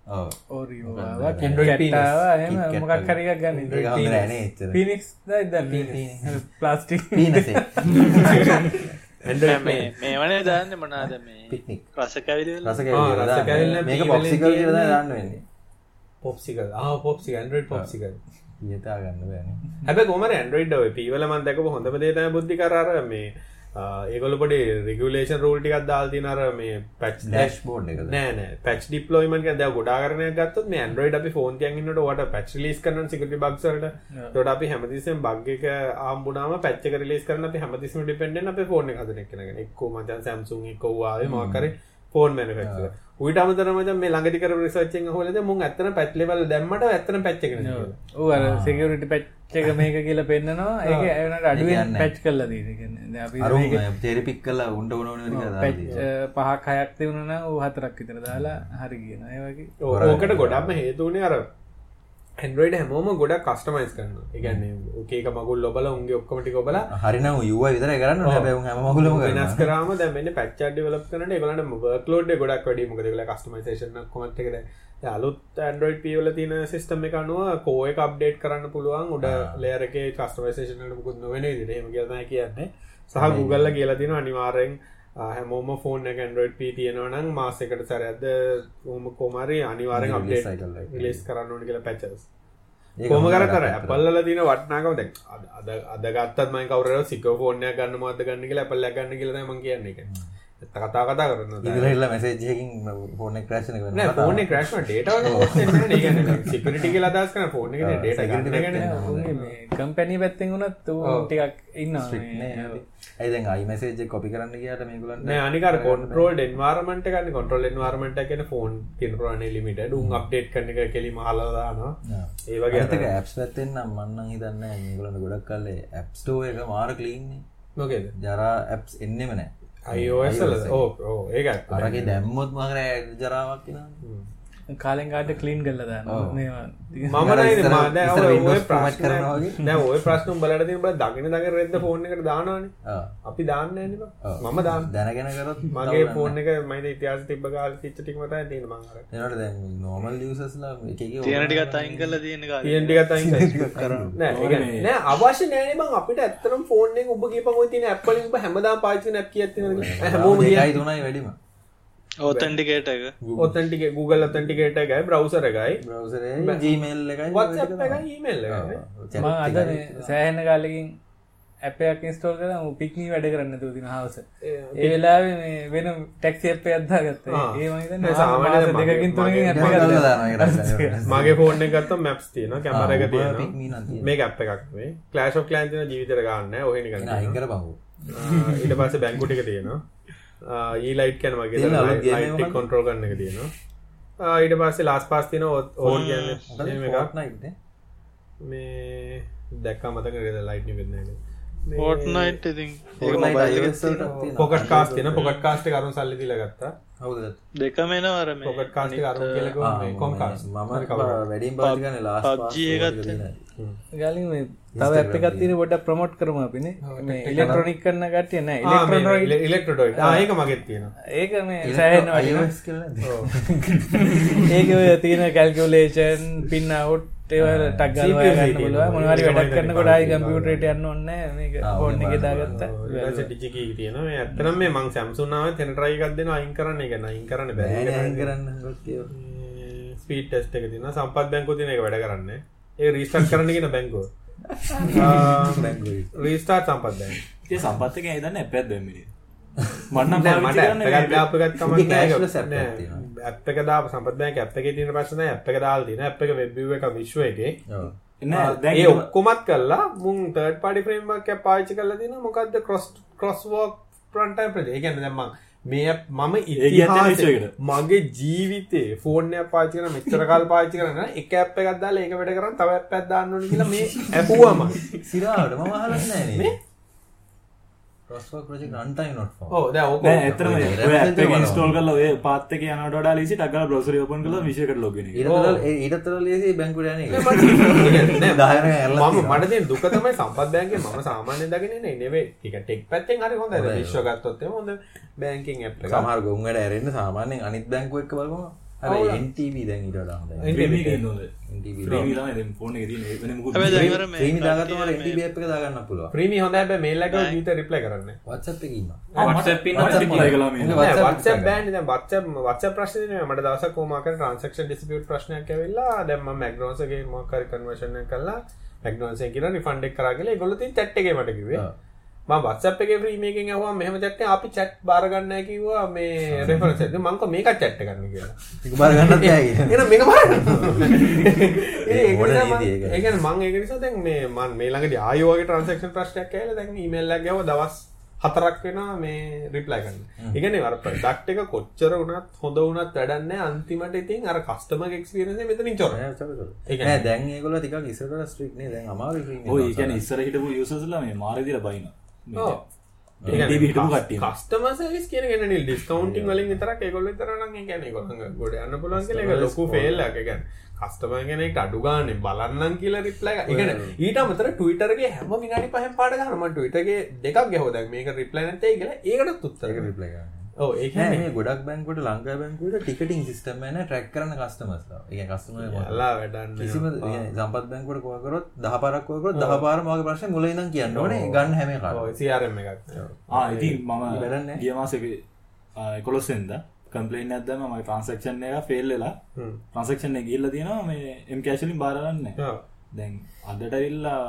ඔව්. ඕරියෝවාව Android penis. කෙට්ටාව එම Kit Kat මොකක් කරියක් ඒක ගන්න නෑ නේ දන්න ප්ලාස්ටික් පීනසේ Android මේ මේ වනේ දාන්න මොනාද මේ? පික්නික් රස කැවිලි රස ආ, රස කැවිලි කැවිල්ල මේක පී පොප්සිකල් වලින් කියලා. දාන්න වෙන්නේ. පොප්සිකල් පොප්සිකල් Android පොප්සිකල් ඊතා ගන්න කොහමද Android ඔය පීවල මම දැකපු හොඳම දේ තමයි බුද්ධි කර අර මේ ඒගොල්ලෝ පොඩි රෙගියුලේෂන් රූල් ටිකක් දාලා තියෙන අර මේ පැච් ඩෑෂ්බෝඩ් එකද? නෑ නෑ. පැච් ඩිප්ලොයිමන්ට් එක දැන් ගොඩාකරණයක් ගත්තොත් මේ Android අපි ෆෝන් ඉන්නකොට ඔයාට පැච් රිලීස් කරන සිකියුරිටි බග්ස් වලට. ඒකට අපි හැමතිස්සෙම බග් එක ආම්බුනාම පැච් එක රිලීස් කරන්න අපි හැමතිස්සෙම ඩිපෙන්ඩන්ට් අපේ ෆෝන් එක හදන එක නේද එක්කෝ මචං Samsung එක්කෝ Huawei මොකක් හරි ෆෝන් මැනුෆැක්චරර් ඌට අමතරව මචං මේ ළඟදි කරපු රිසර්ච් එකෙන් අහුවලද මුන් ඇත්තටම පැච් ලෙවල් දැම්මට ඇත්තටම පැච් එක නේ ඕ අර සෙකවරිටි පැච්ච එක මේක කියලා පෙන්න්නනවා ඒක ඇනට අඩුවෙන් කියන්නේ. පැච් කල්ල දීරගන්න අපි අරුන් තෙරි පික් කල්ලා උන්ට පැච් පහක් හයක් තිවුණන ඌ හතරක් විතර දාලා හරි කියන ඒ වගේ. ඕකට ගොඩක්ම හේතුවනේ අර ඇන්ඩරෝයිඩ හැමෝම ගොඩක් කස්ටමයිස් කරන්න එකන්නේ ඕකේක මගුල් ලොබල උන්ගේ ඔක්කමටි ඔබල. හරිනම් යුව විතර කරන්න හැම මගුලම වෙනස් කරම දැම පච්ච ඩිවලප කරන ගලට වර්කලෝඩ් ගොඩක් වැඩි මොකද කල කස්ටමයිසේෂන කොමට්කට අලුත් ඇන්ඩරෝයිඩ් පිවල තින සිස්ටම් එක අනුව කෝ එක අප්ඩේට් කරන්න පුළුවන්. උඩ ලේරක කස්ටමයිසේෂනට මුකුත් නොවෙන හෙම කියලන කියන්නේ. සහ ගුගල්ල කියලා තින අනිවාරෙන් හැමෝම ෆෝන් එක ඇන්ඩරෝයිඩ් පී තියෙනවනම් මාසකට සරඇද හොම කෝමරි අනිවාරෙන් එක. රිලෙස් කරන්න ඕන කියලා පැචස් කොම කර කර ඇපල්ල තින වටනාකම දැක් අද අදගත්තත් මයි කවර සික ෆෝනය ගන්න මද ගන්න කියලා ඇපල්ල ගන්න කියල ම කියන්නේ එක කතා කතා කරන්න ඉදිරල්ල මැසේජයකින් ෆෝන ක්‍රශන නෑ ෆෝන ක්‍රශ්ම ඩේට සිකරිටි කියලා දස් කන ෆෝන එක ඩේට කම්පැනි පැත්තෙන් වුණත් ටිකක් ඉන්න ඇයිදැන් අයි මැසේජ කොපි කරන්න කියට මේකුලන්න නෑ අනිකර කොන්ටරෝල් එන්වාර්මට ගන්න. කොටල් එන්වාර්මට කියන ෆෝන් තිනරන ලිමිට ඩුම් අප්ඩේට් කරන එක කෙලි මහලදාන ඒවගේ ඒතක ඇප්ස් පැත්තෙන් නම් මන්නන් හිතන්න ඒගලන්න ගොඩක් කල්ලේ ඇප්ස්ටෝ එක මාර කලීන්නේ මොකේද? ජරා ඇප්ස් එන්නෙම නෑ අයෝසල ඕ ඕ ඒක අරගේ දැම්මොත් මකර ජරාවක් කියෙන කාලෙන් කාට කලීන් කල්ල දාන්න? මේවා මම දැන් ඉස්සර ඔය- Windows ඔය format ප්‍රශ්න- කරනවා වගේ. දැන් ඔය ප්‍රශ්න උඹලට තියෙන බල දකින දකින රෙද්ද ෆෝන් එකට දානවනේ. ආ. අපි දාන්නේ බං. මම දාන්න. දැනගෙන කරොත් මගේ ෆෝන් එක මයිද ඉතිහාස තිබ්බ කාලේ තිච්ච ටික මතයි තියෙන මං නෝමල් ලියසස්ලා එක එක තියෙන ටිකත් අයින් කාලේ. තියෙන ටිකත් අයින් කරන්න අවශ්‍ය නෑනේ බං. අපිට ඇත්තටම ෆෝන් එක ඔබ කියපන් ඔය තියෙන ඇප් වලින් ඔබ හැමදාම පාවිච්චි කරන ඇප් කීයක් තියෙනවද? කියලා හැමෝම එකයි තුනයි වැඩිම ඔතන්ටිකේට එක. ඔතෙන්ටික Google ඔතෙන්ටිකේටර් එකයි browser එකයි. බ්‍රවසරේ ජීමේල් එකයි WhatsApp එකයි email එකයි. ම අද සෑහෙන කාලකින් ඇපයක් ඉස්ටෝල් කර පික්නී වැඩ කරන්න තුතින හවස ඒ වෙලා වෙන ටැක්සි අපේ අදදා ගත්ත මගේ- ගත්ත ෆෝන් එක ගත්තොත් maps තියෙනවා. කැමරා එක Pick me නම් තියෙනවා. තියෙනවා. මේක ඇප් එකක් of Clans තියෙන ජීවිතේට ගන්න නෑ. ඔහෙ නිකන් අයින් තියෙනවා. කර බංගු ආ, ඊට පස්සේ බැංකු ටික තියෙනවා ඊ ලයිට් කියන වගේ අලුත් game එක කරන තියෙනවා. ඊට පස්සේ ලාස් පාස් තියෙනවා ඕන් කියන්නේ එහෙම එකක්. නයිට් මේ දැක්කා මතක නේද? ලයිට් නෙවෙයි නෑ ෆෝට්නයිට් ඉතින් ඒක Fortnite මොබයිල් එකේ iOS වලට තියෙනවා. පොකට් කාස්ට් තියෙනවා. පොකට් කාස්ට් එක අරුන් සල්ලි දීලා ගත්තා. හවුද දෙකම එනවර මේ පොකට් කාස්ට් එක අරුන් කියලා ආ, කිව්වා මේ මම- කොම් කාස්ට් මම කරන්නේ pass එකත් වල තියෙන. ගලින් මේ තව ඇප් එකක් තියෙන පොඩ්ඩක් ප්‍රමෝට් කරමු අපිනේ මේ ඉලෙක්ට්‍රොනික කරන කට්ටිය නෑ. ආ ඒක මගෙත් තියෙනවා. ඒක මේ සෑහෙන වටිනවා iOS කියලා නේද? (laughs) ඒක තියෙන කැල්කුලේෂන් පින් අවුට් ඒවල ටක් ගාලා CPU ගන්න පුළුවන්. මොනවාරි. වැඩක් කරනකොට ආයි කම්පියුටරේට යන්න ඕනේ නැහැ මේක ආ, ෆෝන් එකේ ඔය දාගත්තා. ඊට ඩිජි කී තියෙනවා. මේ මේ මං Samsung ආවේ තෙන try එකක් දෙනවා. අයින් කරන්න. ඒක නෑ අයින් කරන්න බෑ කරන්න ස්පීඩ් ටෙස්ට් එක තියෙනවා. සම්පත් බැංකුව තියෙන එක වැඩ කරන්නේ. ඒක රීස්ටාර්ට් කරන්න කියන බැංකුව (laughs) රීස්ටාර්ට් සම්පත් බැංකුව ඒ සම්පත් එක හිතන්න ඇප්පයක් දැම්මේ මන්නම් නෑ, මට පාවිච්චි කරන්නේ දාපු එකක් කමක් උගේ නෑ. cashless app එකක් නෑ. තියෙනවා. ඇප් එක දාපු සම්පත් බැංක ඇප් එකේ තියෙන ප්‍රශ්න නෑ ඇප් එක දාලා තියෙන ඇප් එක වෙබ් view එක විශ්ව එකේ ඔව්. දැන් ඒ ඒක- ඔක්කොමත් කරලා මුන් තර්ඩ් පාටි ෆ්‍රේම්වර්ක් එකක් පාවිච්චි කරලා තියෙනවා මොකද්ද cross cross work front time project. ඒ කියන්නේ දැන් මම මේ මම කියන්නේ විශ්ව ඉතිහාසයේ එකට. මගේ ජීවිතේ ෆෝන් එකක් පාවිච්චි කරන මෙච්චර කාල පාවිච්චි කරන එක ඇප් එකක් දාලා ඒක වැඩ කරන් තව ඇප් එකක් දාන්න ඕනේ කියලා මේ (laughs) ඇපුවම සිරාවට මම අහලත් නෑ නේ crosswalk project runtime not found ඔව් දැන් ඕක නෑ ඇත්තටම ඔය ඔය reference ඇප් එක එක ඉන්ස්ටෝල් කරලා ඔය පාත් එක යනවට වඩා ලීසි ටක් ගාලා බ්‍රවුසර් ඕපන් කරලා විෂයකට ලොග් වෙන එක. ඊටතර ඊටතර ලේසි බැංකුවට යන්නේ ඒක. (laughs) නෑ දායකයන් ඇරලා මම තියෙනවා. මට තියෙන දුක තමයි සම්පත් බැංකුවේ මම සාමාන්‍යයෙන් දකින්නේ නේ නෙවෙයි ටික ටෙක් පැත්තෙන් හරි හොඳයි හොඳයි. විශ්ව ගත්තොත් එහම හොඳ බැංකින් ඇප් එක සමහර ගොන් වැඩ ඇරෙන්න සාමාන්‍යයෙන් අනිත් බැංකුව එක්ක NTV දැන් එක දාගන්න පුළුවන්. ප්‍රීමි හොඳ හැබැයි මේල් එක ජීවිත රිප්ලයි කරන්නේ. WhatsApp ප්‍රශ්නේ මට දවසක් කොහොම කරේ ට්‍රාන්සැක්ෂන් ඩිස්පියුට් ප්‍රශ්නයක් ඇවිල්ලා දැන් මම McDonald's එකේ මොකක් හරි කන්වර්ෂන් එක කළා. McDonald's එකේ කියලා තියෙන chat එකේ මට කිව්වේ ඔව්. මම WhatsApp එකේ ෆ්‍රී මේකෙන් අහුවා මෙහෙම chat එක අපි chat බාර ගන්න නැහැ කිව්වා මේ රෙෆරන්ස් එක මම කිව්වා මේකත් chat එක ගන්න කියලා ඒක බාර ගන්නත් බෑ කියන්නේ. එහෙනම් මේක බලන්න (laughs) ඒ ඒක මොන නිසා මම- නීතිය ඒක? ඒ කියන්නේ මම ඒක නිසා දැන් මේ මම මේ ළඟදී ආයෝ වගේ ට්‍රාන්සැක්ෂන් ප්‍රශ්නයක් ඇවිල්ලා දැන් එකක් ගාව දවස් හතරක් වෙනවා මේ රිප්ලයි කරන්න. ඒ කියන්නේ අර ප්‍රොඩක්ට් එක කොච්චර වුණත් හොඳ වුණත් වැඩක් නැහැ අන්තිමට ඉතින් අර එක්ස්පීරියන්ස් එක මෙතනින් චොර. නෑ, චොර, චොර. ඒ කියන්නේ- නෑ, දැන් ඒගොල්ලෝ ටිකක් ඉස්සරට ස්ට්‍රික්ට් නේ. දැන් අමාරුයි premium ඔය ඒ පාස් කියන්නේ කරන්න. ඉස්සර හිටපු යූසර්ස්ලා මේ මාර විදිහට බයිනවා. මේ ඔව්. NTV හිටපු කට්ටිය. කස්ටමර් සර්විස් කියන එක ඩිස්කවුන්ටින් වලින් නම් ඒ කියන්නේ ඒගොල්ලෝ ගොඩ යන්න පුළුවන් කියලා ඒක ලොකු ෆේල් එකක්. ඒ කියන්නේ කස්ටමර් කෙනෙක්ට අඩු ගානේ බලන්නම් කියලා රිප්ලයි එක. ඒ කියන්නේ ඊට අමතර Twitter එකේ හැම විනාඩි 5න් පාඩ ගන්න මම Twitter එකේ දෙකක් ගැහුවා දැන් මේක රිප්ලයි නැත්තේ කියලා ඒකටත් උත්තර. ඒක reply කරන්න. ඔව් ඒ ගොඩක් බැංකුවට ලංකා බැංකුවට ටිකටින් සිස්ටම් එක නෑ track කරන්න කස්ටමර්ස්ලා. ඒ customer යාලා වැඩන්නේ. කිසිම සම්පත් බැංකුවට කෝල් කරොත් 10 පාරක් කෝල් කරොත් 10 පාරම වගේ ප්‍රශ්නේ මුල ඉඳන් කියන්න ඕනේ ගන්න හැම CRM එකක්. ආ ඉතින් වැඩක් මම නෑ. ගිය මාසේ එකොළොස්සෙන්ද කම්පලේන් ඇදම ම ට්‍රන්සක්ෂන් එක ෆෙල් වෙලා හ්ම්. ට්‍රන්සක්ෂන් එක ගිල්ල තියෙනවා මේ එම් කෑශලින් බාරගන්න ඔව්. දැන් අදට ඉල්ලා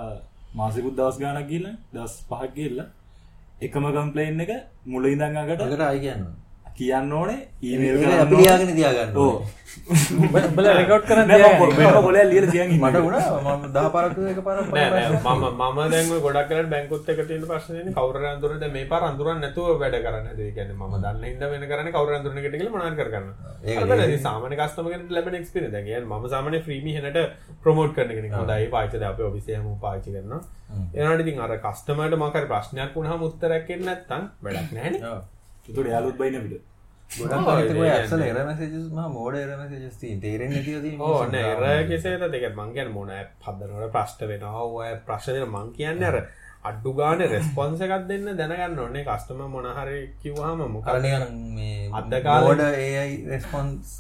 මාසකුත් දවස් ගානක් ගිල්ල දස් පහක් ගිල්ල එකම කම්පලේන් එක මුල ඉඳංගකට ඒකට ආයි කියන්න. ඕනේ ඊමේල් ඒක අපි ලියාගෙන තියාගන්න. ඕ. බල රෙකෝඩ් කරන්න පොල ලියල තියන් මට වුණා මම 10 පාරක් එක පාරක් නෑ නෑ මම මම දැන් ඔය ගොඩක් වෙලාවට බැංකුත් එක්ක තියෙන ප්‍රශ්නේ නේ කවුරු දැන් මේ පාර අඳුරන්නේ නැතුව වැඩ කරන්නේ? ඒ කියන්නේ මම දන්න හින්දා වෙන කරන්නේ කවුරු අඳුරන එකට කියලා මොනවාරි කර ගන්න. ඒක සාමාන්‍ය කස්ටමර් කෙනෙක්ට ලැබෙන එක්ස්පීරියන්ස්. දැන් කියන්නේ මම සාමාන්‍ය ෆ්‍රීමි හෙනට ප්‍රොමෝට් කරන කෙනෙක්. හොඳයි පාවිච්චි දැන් අපේ ඔෆිස් එකේ හැමෝම පාවිච්චි කරනවා. එනවාට ඉතින් අර කස්ටමර්ට මොකක් හරි ප්‍රශ්නයක් වුණාම උත්තරයක් එන්නේ නැත්නම් වැඩක් නැහැ නේ. තුට යාලුත් බයින විට ඇසල එරමසජස් ම මෝඩ එරමසජස් තේරෙන් නැති ඕන එර කෙසේත දෙක මංගැන මොන පදනවට ප්‍රශ්ට වෙනවා ඔය ප්‍රශ්නය මං කියන්න අර අඩ්ඩු ගාන රෙස්පොන්ස එකක් දෙන්න දැනගන්න ඕන්නේ කස්ටම මොනහරි කිව්වාම මොකරණය අද කාලෝඩ ඒයි රෙස්පොන්ස්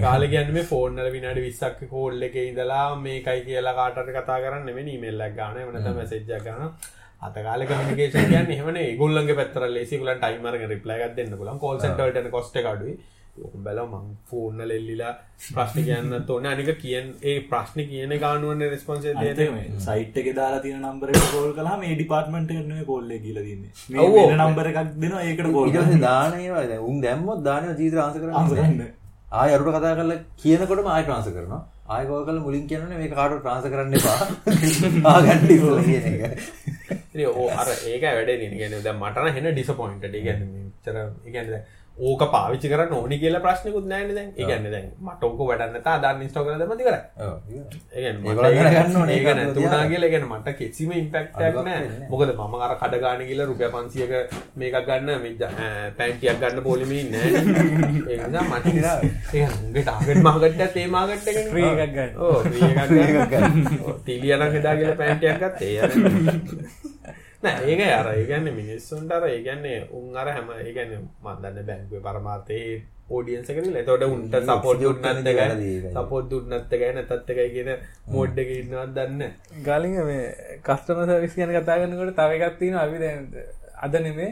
කාල ගැන්න ෆෝර්නල විනාට විස්සක් කෝල්ල එක ඉදලා මේකයි කියලා කාටට කතා කරන්න මෙ නීමෙල්ලක් ගාන වනත මැසෙජ්ජ ගන අතකාල කමිකේෂන් කියන්න එහමන ගුල්ලන්ගේ පත්තර ලෙසිකුල ටයිමර රිප්ලයිගත් දෙන්න පුලන් කෝල්සටට කොස්ට කඩුයි බැල මං ෆෝර්නල එල්ලිලා ප්‍රශ්න කියන්න තොන අනික කියෙන් ඒ ප්‍රශ්න කියන ගානුවන් රෙස්පොන්සේ සයිට් එක දාලා තියෙන නම්බර කෝල් කලා මේ ඩිපාර්ට්මට කරන කොල්ල කියල දන්න නම්බර එකක් දෙන ඒකට කෝල් දානය උන් දැම්මොත් දානය ජීත රාස කරන්න. ආය අරුට කතා කරල කියනකොට ආය ට්‍රන්ස කරනවා ආයකෝ කල මුලින් කියන්න මේ කාට ප්‍රාස කරන්න එපා. ආගඩි කියන එක. ඕ අර ඒක වැඩ ගෙන ද මටන හෙන ඩිසපොයින්ට ගැන චර ඉගැන්න ඕක පාවිචි කර ඕනි කියල ප්‍රශ්නකුත් නෑන දැන්. ඒගන්න දැන් මටෝක වැඩන්න තා දන්න ස්ටෝ කර මති කර ඒගන්න තුනා කියලගෙන මට කෙසිම ඉම්පෙක්ටක් නෑ මොකද මම අර කඩගාන කියල රුපය පන්සියක මේකක් ගන්න මිද පැන්ටියක් ගන්න පොලිමි නෑ. (laughs) මට ගේ ටාගට මහගට තේමාගට්ට තිලියන හෙදා කියල පැන්ටියක්ගත් ඒ (laughs) නෑ ඒක අර ඒගැන්න මිනිස්සුන්ට අර ඒගැන්නේ උන් අර හැම ඒගැන්න මන්දන්න බැංකුව පරමාර්තයේ ඕඩියන්සකන ලතොට උන්ට සපෝට් දුන්නන්ද ගැන සපෝට් දුන්නත්ත ගැන තත්ත එකයි කියන මෝඩ්ඩක ඉන්නවත් දන්න ගලිග මේ කස්ටම සවිස් කියන කතාගන්නකොට තවකත්තින අපි අද නෙමේ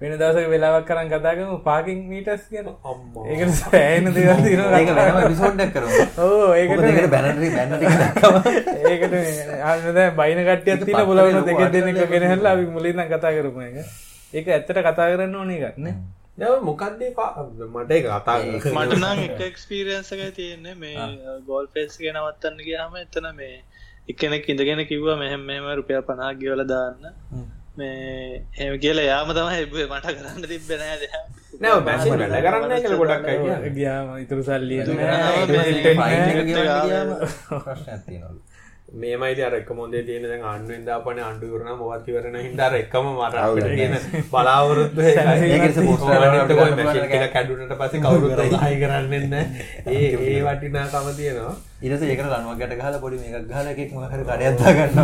වෙන දවසක වෙලාවක් කරන් කතාගම පාකින් මීටස් කියන ඒක සෑන දේවල් තියෙනවා. ඒක වෙනම එපිසෝඩ්යක් කරමු. ඕ ඒකට බැනරි බැනරි ඒකට දැන් බයින කට්ටියක් තියෙන බුලවන දෙක දෙනෙක් ගෙනහැල්ලා අපි මුලින් නම් කතා කරමු ඒක. ඒක ඇත්තට කතා කරන්න ඕනේ එකක් නේ. දැන් මොකක්ද මට ඒක කතා මට නම් (laughs) එක එක්ස්පීරියන්ස් එකයි තියෙන්නේ. මේ ගෝල් ෆේස් එක නවත්තන්න ගියාම එතන මේ එක්කෙනෙක් ඉඳගෙන කිව්වා මෙහෙම මෙහෙම රුපියල් 50ක් ගෙවලා දාන්න මේ එම කියල යාම තම එබේ මට කරන්න තිබෙන නැව බැසි වැඩ කරන්න කල ගොඩක් ගියාම ඉතුරු සල්ලිය මේමයි අර එක මොදේ තියෙන දැන් අන්ුවෙන් දාපන අන්ඩුවරන මොවත්තිවරන හිදර එකම මට තියෙන බලාවරුත් කැඩුනට පස කවුරුත් හයි කරන්නන්න ඒ ඒ වටිනා කම තියෙනවා. ඉරස ඒක ලනුවකට ගහල පොඩි මේක් ගහල එකක් මහර කඩයත්තා ගන්න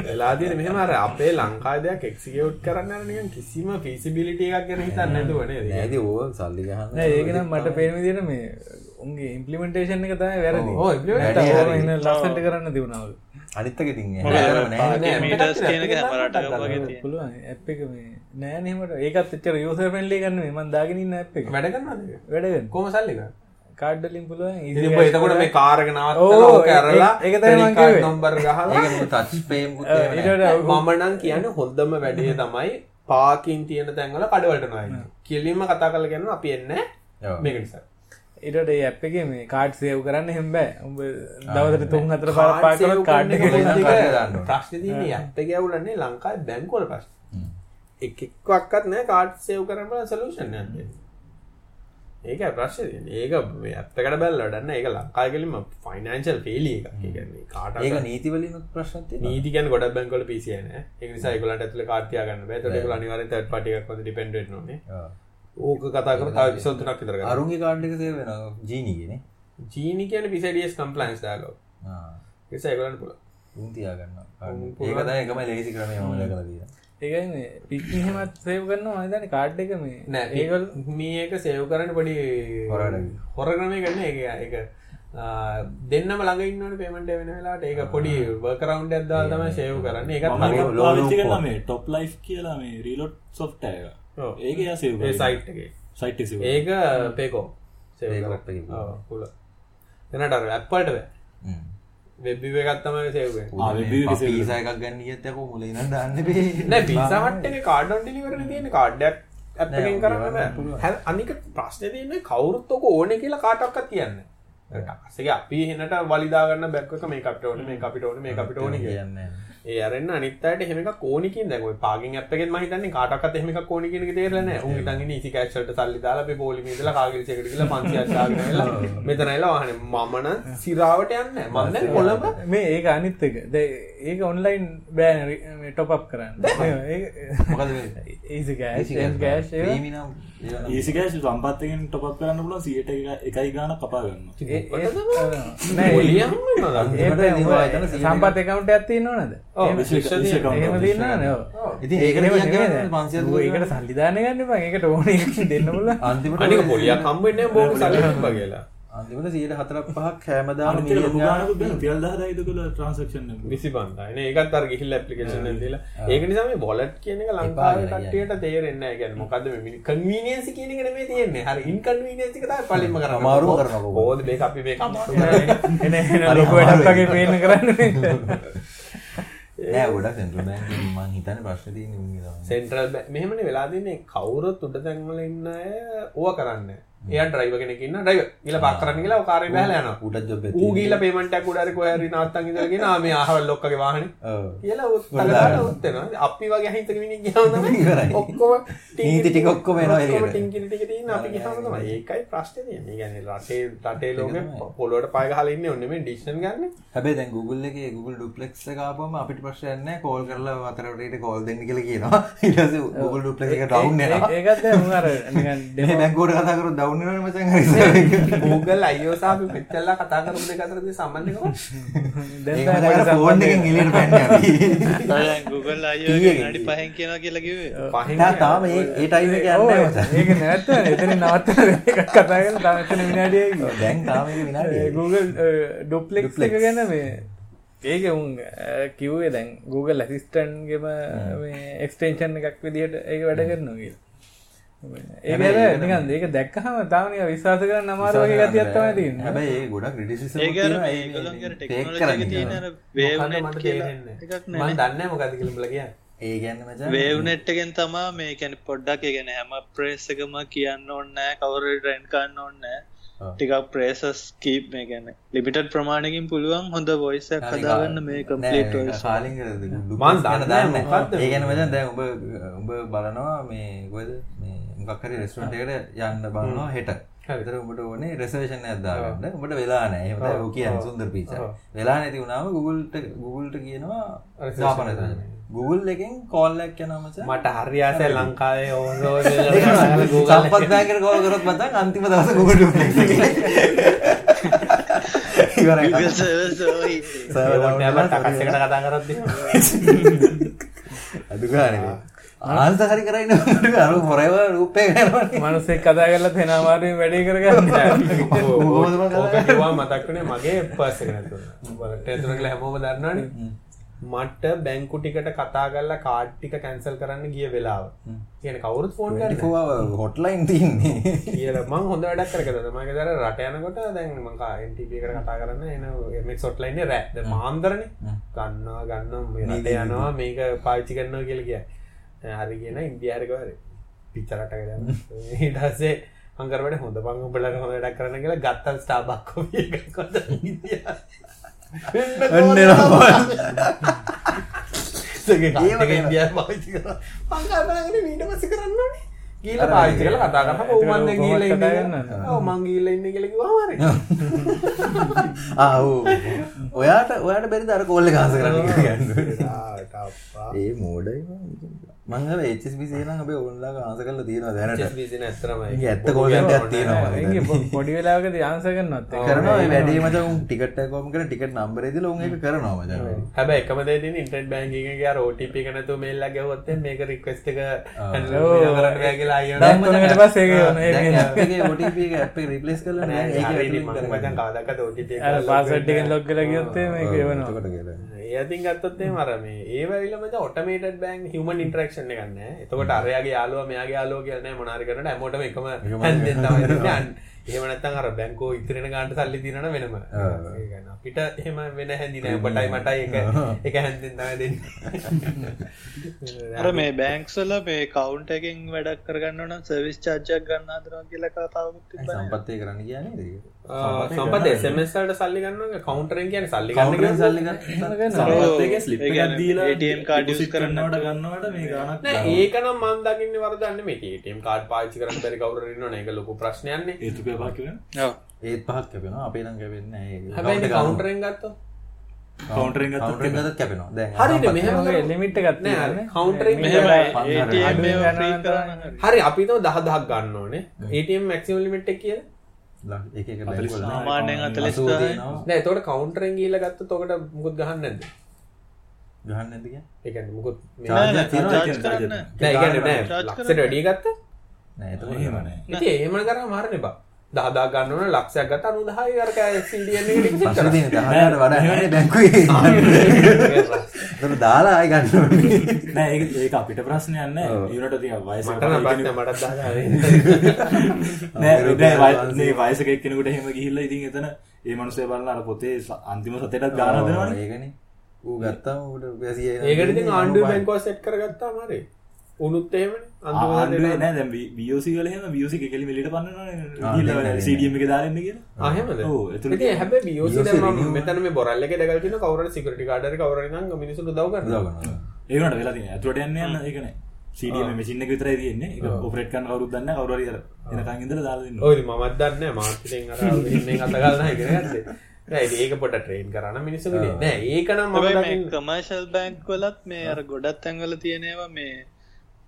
වෙලාදින මෙහම අර අපේ ලංකාදයක් එක්සිකවට් කරන්න නිකන් කිසිම පිසිබිලිටිය එකක් ගැන හිතන්න නැතුවනේ ඇද ඕ සල්ලි ගහන්න ඒකනම් මට පේවිදින මේ උන්ගේ ඉම්පලිමෙන්ටේෂන් එක තමයි වැරදි. ලස්සට කරන්න තිවුණාව අනිත්තක ති පුළුවන් ඇ් එක මේ නෑනීමට ඒකත් එච්චර යෝස පෙන්ලි ගන්න මන් දාගෙනන්න ඇ් එක. වැඩගන්න වැඩග කොම සල්ලික කාඩ්ඩලින් පුළුවන් එතකොට මේ කාරගෙනාව කරලා එක නොම්බර් ගහලා තච් පේම් මමනං කියන්න හොද්දම වැඩිය තමයි පාකින් තියෙන තැන්වල කඩවලටනයි කෙලින්ම කතා කල ගන්න අපි එන්න මේක නිසා ඉට ඒ අප් එක මේ කාඩ් සේව් කරන්න හෙම්බෑ උඹ දවසට තුන් හතර පරපා කර කාඩ් ප්‍රශ්න ඇත්ත ගැවුලන්නේ ලංකායි බැංකොල ප්‍රශ් එකක්වත් නෑ කාඩ් සේව් කරන්න සලූෂන් ඒක ප්‍රශ් ඒක ඇත්තකට බැල් ඩන්න ඒක ලංකාගලිම ෆයිනන්ශල් පේලිය එක කාට ඒක නීතිවලින් ප්‍රශ්න නීතිකන් ගොඩ බැංකොල පිසියන එක නිසායිකලට ඇතුල කාටයගන්න බැතට අනිවර තට පටියක් ඩිපෙන්ඩ නේ ඕක කතා කර තාව විසොන්තුනක් විතර අරුන්ගේ කාණ්ඩක සේ වෙන ජීනීගෙන ජීනි කියන පිසඩියස් කම්පලන්ස් දාලෝ ඒසයිගලන්න පුළ උන්තියාගන්න ඒකත එකම ලේසි කරම හොල කලදී ඒකයි පික්හෙමත් සේව් කරන්න අයිතන කාඩ් එක මේ. නෑ ඒකල් මේක සේව් කරන්න පොඩි හොරට හොරගනය කරන්න එක එක දෙන්නම ළඟඉන්නට පේමට වෙන වෙලාට ඒක පොඩි වකරවන්් ඇදදා තම සේව් කරන්න. එක මේ ටොප් ලයි් කියලා මේ රීලොට් සොෆ්ට එක ඒක සයිට්ගේ සයිට් ඒක පේකෝ පුල එනට ඇප්පල්ට වෙබ්බි එකත්තම සේවේ පිසායක් ගන්න ඇතක මුල දන්න පිසාමට්ට කාඩන් ඩිලිවරන තියෙන කාඩ්ඩක් ඇත්තෙන් කරන්න හැ අනික ප්‍රශ්න තියන්නේ කවුරුත්තක ඕන කියලා කාටක්ක කියන්න සේ අපි හෙනට වලිදාගන්න බැක්ක මේ කපට ඕන මේ අපිට ඕන මේ අපිට ඕන කියන්න ඒ අරන්න අනිත්තට එහෙම කෝනිකින් දැක පාගින් අපගේ මහිතන්නේ කාටකත් එහෙම කෝනිකිනක තේරන උන් තගෙන ඉසිකෑක්ෂට සල්ලි දාලා පොලිමිදල කාගිල්සකට කියල පන්සියාගලා මෙතනයිලා වාහන. මමන සිරාවට යන්න මන්න කොළඹ මේ ඒක අනිත් එක. ඒක ඔන්ලයින් බෑන ටොප් කරන්න. ඒකෑශ ඒසිකෑශ සම්පත්තකින් ටොපක් කරන්න පුල සියට එකයි ගාන කපාගන්න සම්පත් එකකවුන්ට ඇත්ති නොනද එහෙම දින්න ඉතින් ඒකට ඒකට සල්ලිධානය ගන්න ඒකට ඕන (laughs) දෙන්නමුල අනික පොලියක් කම්බෙන්න බෝ සල්ලි කියලා අන්තිමට සියට හතරක් පහක් කෑමදාන පියල් දාරයිද කළ ට්‍රන්සක්ෂන් විසි බන්ධන ඒකත් අර ගිහිල් ඇපලිකේෂන දලා. ඒක නිසාම බොලට් කියන එක ලංකාව කට්ටියට තේරෙන්න ගැන මොකද කන්වීනියන්සි කියනගෙන මේ තියෙන්නේ. හරි ඉන්කන්වීනියන්සික තයි පලින්ම කර අමාරුම කරනවා. බෝධ මේ අපි මේ ලොකටගේ පේන කරන්න. නෑ ගොඩක් සෙන්ට්‍රල් බැංක් මං හිතන්නේ ප්‍රශ්න තියෙන්නේ සෙන්ට්‍රල් මෙහෙමන වෙලා දෙන්නේ කවුරොත් උඩ තැන්වල ඉන්න අය ඕව කරන්න එය ්‍රයිව කෙනෙකින්න ඩයිව ගල පක්රන කියලා කාර බැලන ට ගීල පේමට කුඩරක හරි නාත්තන් දගෙන මේ ආහවල් ලොක්කගේ වාහන. කියලා උත්තන අපි වගේ හිතක විනි (laughs) ඔක්කොම (laughs) ටීති ටිකොක්කොම ඒකයි ප්‍රශ්ටය ගැන රටේ රටේ ලෝක පොලොට පයගහලන්න ඔන්නම ඩික්ෂන් ගන්න. හැබේ දැ ගුගල්ල එක ගුල් ඩුපලෙක් කාපම අපිට ප්‍රශයන්න කෝල් කරලා අතරට කෝල් දෙන්න කියල කියනවා. ගුල් ඩුප්ලක ටව් ඒ ැකෝට කතාකරු දව ඒකත් මුර නිකන් මේ බැංකුවට කතා කරොත් ඩවුන් වෙනවනේ මචං හරි. Google අපි මෙච්චරලා කතා කරපු දෙක අතර මම ෆෝන් එකෙන් එළියට පැන්නේ අපි. Google අය? නඩි පහෙන් කියලා කියලා කිව්වේ පහින් තාම ඒ ඒ ටයිම් එක යන්නේ නැහැ. ඒක නැත්ත එතන නවත්තන එකක් කතා කරලා තාම එතන විනාඩියයි දැන් තාම ඒක විනාඩියයි. Google ඩොප්ලෙක්ස් එක ගැන මේ ඒක උන් කිව්වේ දැන් Google ඇසිස්ටන්ගේම එක්ස්ටේෂන් එකක් විදිහට ඒක වැඩ කරනවා කියලා ඒක නිකන් ඒක දැක්කහම තාමනික විශ්වාස කරන්න අමාරු වගේ ගතියක් තමයි තියෙන්නේ. හැබැයි ඒ ගොඩක් ක්‍රිටිසිසම් අර මේ ඒගොල්ලන්ගේ අර ටෙක්නොලොජි එක තියෙන අර වේව් මොකද්ද නෙට් මට කියලා. එකක් නැහැ. මම දන්නේ නැහැ මොකද්ද කියලා උඹලා කියන්නේ. ඒ කියන්නේ මචං. වේව් නෙට් එකෙන් තමා මේ කියන්නේ පොඩ්ඩක් ඒ කියන්නේ හැම ප්‍රේස් එකම කියන්න ඕනේ නැහැ කවුරු රෙන්ට් ගන්න ඕනේ නැහැ ටිකක් ප්‍රේසස් කීප් මේ කියන්නේ ලිමිටඩ් ප්‍රමාණයකින් පුළුවන් හොඳ වොයිස් එකක් හදාගන්න මේ කම්ප්ලීට් වොයිස් කාලින් මං දන්නේ මොකද්ද? ඒ ගැන මචන් දැන් උඹ උඹ බලනවා මේ ගොයද මේ මොකක් හරි රෙස්ටුරන්ට් එකට යන්න බලනවා හෙට. විතර උඹට ඕනේ රෙසර්වේෂන් එකක් දාගන්න. උඹට වෙලා නැහැ. එහෙම තමයි ඔය කියන්නේ සුන්දර පීචා වෙලා නැති වුණාම Google-ට Google-ට කියනවා දාපන. Google එකෙන් කෝල් එකක් යනවා මචං. මට හරි ආසයි ලංකාවේ ඕන ඕන (laughs) සම්පත් බැංකේට කෝල් කරොත් මචං අන්තිම දවසේ Google duplex එකේ (laughs) ඉවරයි. Google server down වෙලා ටකස් එකට කතා කරත් දෙනවා. (laughs) අඩු ගානේ ආන්ස හරි කරයින අර හොරව රූපය කරනවා මනුස්සෙක් කතා කරලා අමාරුවෙන් වැඩේ කරගන්න ඕක කිව්වා මතක් වුණේ මගේ ඇතුළට ගිහලා හැමෝම දන්නවනේ. මට බැංකු ටිකට කතා කරලා කාඩ් ටික කැන්සල් කරන්න ගිය වෙලාව. කියන්නේ කවුරුත් ෆෝන් කරන්නේ හොට්ලයින් තියන්නේ කියලා මං හොඳ වැඩක්. මම ඒක දර රට යනකොට දැන් මං කා NTP එකට කතා කරන්න එන එක රෑ. දැන් මාන්දරනේ. ගන්නවා ගන්නවා මේ රට යනවා මේක පාවිච්චි කරනවා කියලා කියයි. හරි කියන යනවා. ඊට පස්සේ මං කරවට හොඳ පං උඹලට හොඳ වැඩක් කරන්න කියලා ගත්තා ස්ටාර්බක් කොපි එකක් හොඳ ඉන්දියාවේ. අන්න එනවා. ඉන්දියා පාවිච්චි කරනවා. මං කල්පනාගෙන ඊට පස්සේ කරන්න. ගීලා පාවිච්චි කරලා කතා කරලා ඕ මන් දැන් ගීලා ඉන්නේ කියලා. ඔව් මං ගීලා ඉන්නේ කියලා කිව්වම හරි. ආ ඔව්. ඔයාට ඔයාට බැරිද අර කෝල් එක ආස කරන්න ටප්පා. ඒ මෝඩයි මං අර HSBC නම් අපි ඕන්ලාක ආස කරලා තියෙනවා දැනට. බිසින ඇත්තරමයි. ඒක ඇත්ත කෝල් එකක් තියෙනවා ඒක පොඩි වෙලාවකදී ආන්සර් කරනවත් ඒක. කරනවා ඒ වැඩේ මචං උන් ටිකට් එක කොම් කරන ටිකට් නම්බරේ දීලා උන් ඒක කරනවා මචං හැබැයි එකම දේ තියෙන ඉන්ටර්නෙට් බැංකින් එකේ අර OTP එක නැතුව මේල් එකක් ගැහුවොත් මේක රික්වෙස්ට් එක ඔව්. කරන්න බෑ කියලා අයියෝ තුනකට මචං පස්සේ ඒක යනවා. ඒක එකේ OTP එක app එක රිප්ලේස් කරලා නෑ. ඒක ඒක මම මචං කවදාකවත් OTP එක අර පාස්වර්ඩ් එකෙන් ලොග් කරලා ගියොත් ඒක එවනවා. ඒ අතින් ගත්තොත් එහෙම අර මේ ඒ වෙලාවෙල මචං ඔටෝමේටඩ් බැංක් හියුමන් ඉන්ටරැක්ෂන් එකක් නෑ. එතකොට අරයාගේ යාළුවා මෙයාගේ යාළුවා කියලා නෑ මොනාරි කරනට හැමෝටම එකම නැත්නම් අර බැංකෝ ඉතිරෙන ගානට සල්ලි තියනවනම් වෙනම. අපිට එහෙම වෙන හැන්දි නෑ. ඔබටයි මටයි එක එක හැන්දෙන් තමයි දෙන්නේ. (laughs) අර මේ බෑන්ක්ස්වල මේ කවුන්ට එකෙන් වැඩක් කරගන්න නම් සර්විස් චාර්ජයක් ගන්න අදරවා කියලා කතාවක් තිබ්බනේ. සම්පත්තය කරන්න කියන්නේ ඒක? සම්පත් එසමස්ට සල්ලි ගන්න කවන්ටරෙන් කියන සල්ලි ගන්න සල්ලි ගන්න. සමත්තක ස්ලිප් ඒ කියන්නේ දීලා ATM card use කරන්නවට ගන්නවට මේ ගානක් ඒකන මන්දකින්න වරදන්න මේ ටම් කාඩ් පාචි කරන පරි කවරන්න එක ලොකු ප්‍රශ්නයන්නේ ඒතුක පාකිව ඒත් පහක් කැපෙන අපේ නම් කැපෙන්න හැබැයි කවන්ටරෙන් ගත්ත කවන්ටරෙන් ගතත් කැපෙනවා. දැන් හරිට මෙහම ලිමිට් ගත්න කවන්ටරෙන් මෙහෙම ATM free අනන්ත- කරන්න හරි. අපිතම දහ දහක් ගන්න ඕනේ. ඒටම් මැක්සිම ලිමිට් කිය එක එක සාමාන්‍යයෙන් අතලිස් නෑ. තොට කවන්ටරෙන් ගීල ගත්ත තොකට මුකුත් ගහන්න නැද ගහන්න ඇතික එකන මුකුත් ලක්සට. වැඩිය ගත්ත? නෑ එහෙමනේ ඒමන කර මාරණ බා දහදා ගන්නවන ලක්ෂයක් ගත අනුදහයි තියෙන දහයට වඩා නැහැ. බැංකුවේ ඒතර දාලා ආයි ගන්න ඕනේ. නෑ ඒක අපිට ප්‍රශ්නයන්න ඒනට තිය වයස ප්‍රශ්න නෑ වයසක එක්කෙනකට හෙම ගිහිල්ල ඉතින් එතන ඒ මනුසේ බලන්න අර පොතේ අන්තිම සතයටත් ගාන දෙනවනේ. ඒකනේ. ඌ ඌට වැසිය ඒකට ඉතින් ආණ්ඩුව බැංකෝ සෙට් කරගත්තා මරේ උනුත් ආණ්ඩුවේ අන්තිම නෑ දැන් BOC වල එහෙම BOC කෙලි මෙලිට පන්නනවනේ. ආ, ගිහිල්ලා නෑ, නෑ, CDM එක දාලා ඉන්න කියලා. ආහෙමද ඔව්, එතුළු- ඉතින් හැබැයි BOC BOC දැන් මම renew- මෙතන මේ බොරල් එකේ දැකලා තියෙන කවුරු ගාඩ් හරි කවුරු හරි නම් මිනිස්සුන්ට උදව් උදව් කරනවා කරනවා ඒ වුණාට වෙලා අතුරට යන්නේ යන්න ඒක නෑ. CDM මැෂින් එක විතරයි තියෙන්නේ. ඒක ඔපරේට් කරන්න කවුරුත් දන්නේ නැහැ. කවුරු හරි අර එනකන් ඉඳලා දාලා දෙන්න ඔය ඉතින් මමත් දන්නේ නැහැ. මාත් ඉතින් අර (laughs) ඉන්නේ අත ගන්න ඉගෙන ගත්තේ නෑ ඉතින් ඒක පොඩ ට්‍රේන් කරන්න මිනිස්සුන්ගේ නෑ ඒක නම් මම හැබැයි මේ දකින්න කමර්ශල් බැංක් වලත් මේ අර ගොඩත් තැන්වල තියෙනවා මේ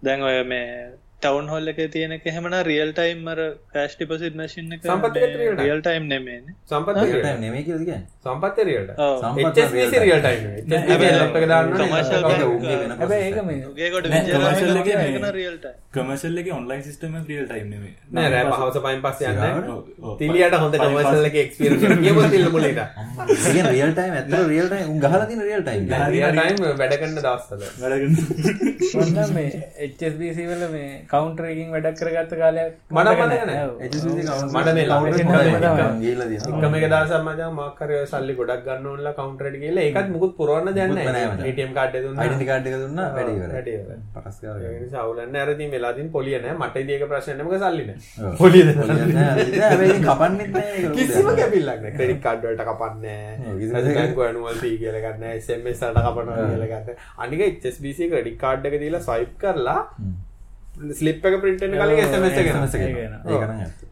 දැන් ඔය මේ ටවන් හොල් එක තියෙනක හෙමන රියල් ටයිම් අර එකත් real time. Real time නෙමේන Sampath real real Sampath time commercial එකේ ඔන්ලයින් සිස්ටම් එක රියල් ටයිම් නෙමෙයි. නෑ රෑ පහවස පයින් පස්සේ යන්න. තිලියට හොඳ කමර්ෂල් එකේ එක්ස්පීරියන්ස් එක කියමු තිල්ල මුලින්ද ඉතින් රියල් ටයිම් ඇත්තට රියල් ටයිම් උන් ගහලා තියෙන රියල් ටයිම් ටයිම් වැඩ කරන දවස්වල. වැඩගන්න ඔන්න මේ HSBC වල මේ කවුන්ටර් එකකින් වැඩක් කරගත්ත කාලයක් මට මතක නෑ. නෑ. ඔව්. මට මේ එකම එක මොකක් හරි ඔය සල්ලි ගොඩක් ගන්න ඕනලා කවුන්ටර් එකට ගිහලා ඒකත් මුකුත් පුරවන්න දෙයක් මුකුත් නෑ නෑ මචං. ATM කාඩ් එක දුන්නා. ඩෙන්ටි කාඩ් එක දුන්නා වැඩි ඉවරයි. වැඩි ඉවරයි. පටස් ඒ ගාලා නිසා අවුලන්නේ අර ඉතින් වෙලා තියෙන පොලිය නෑ මට ඉතින් ඒක ප්‍රශ්න නෑ මොකද සල්ලි නෑ ඔව්. පොලිය දෙන්න කපන්නෙත් නෑ ඒක ලොකු කිසිම. කැපිල්ලක් නෑ ක්‍රෙඩිට් කාඩ් වලට කපන්නේ ඔව්, නෑ කිසිම නැත්නම් දෙයක්. බැංකු ඇනුවල් ෆී කියලා ගන්න නෑ SMS වලට කපනවා කියලා ගන්න. අනික HSBC ක්‍රෙඩිට් කාඩ් එක දීලා ස්වයිප් කරලා ස්ලිප් එක print වෙන කලින්.